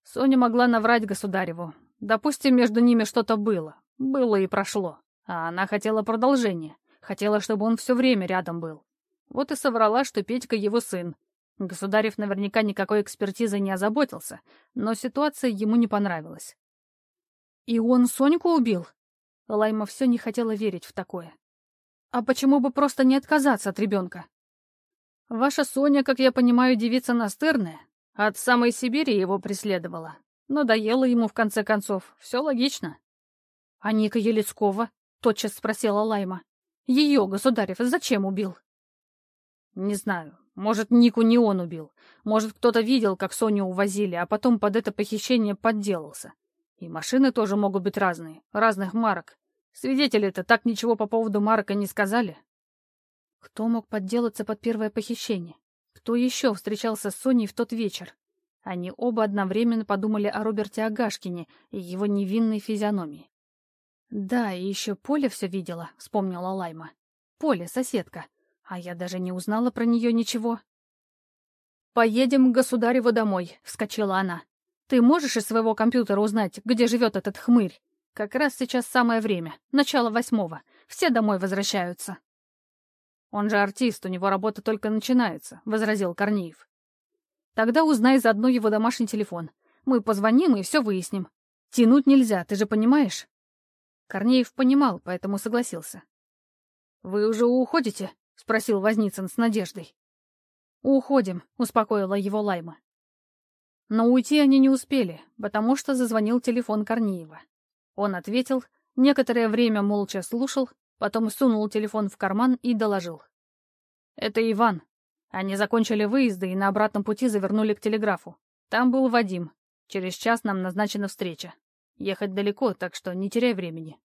Соня могла наврать государеву. Допустим, между ними что-то было. Было и прошло. А она хотела продолжения. Хотела, чтобы он все время рядом был. Вот и соврала, что Петька его сын. Государев наверняка никакой экспертизой не озаботился, но ситуация ему не понравилась. «И он Соньку убил?» Лайма все не хотела верить в такое. «А почему бы просто не отказаться от ребенка?» «Ваша Соня, как я понимаю, девица настырная. От самой Сибири его преследовала. Надоело ему, в конце концов. Все логично». «А Ника Елецкого?» — тотчас спросила Лайма. «Ее, государев, зачем убил?» «Не знаю. Может, Нику не он убил. Может, кто-то видел, как Соню увозили, а потом под это похищение подделался. И машины тоже могут быть разные, разных марок. Свидетели-то так ничего по поводу марка не сказали. Кто мог подделаться под первое похищение? Кто еще встречался с Соней в тот вечер? Они оба одновременно подумали о Роберте Агашкине и его невинной физиономии. «Да, и еще Поля все видела», — вспомнила Лайма. «Поля, соседка. А я даже не узнала про нее ничего». «Поедем к государеву домой», — вскочила она. Ты можешь из своего компьютера узнать, где живет этот хмырь? Как раз сейчас самое время. Начало восьмого. Все домой возвращаются. Он же артист, у него работа только начинается, — возразил Корнеев. Тогда узнай заодно его домашний телефон. Мы позвоним и все выясним. Тянуть нельзя, ты же понимаешь? Корнеев понимал, поэтому согласился. «Вы уже уходите?» — спросил Возницын с надеждой. «Уходим», — успокоила его Лайма. Но уйти они не успели, потому что зазвонил телефон Корнеева. Он ответил, некоторое время молча слушал, потом сунул телефон в карман и доложил. «Это Иван. Они закончили выезды и на обратном пути завернули к телеграфу. Там был Вадим. Через час нам назначена встреча. Ехать далеко, так что не теряй времени».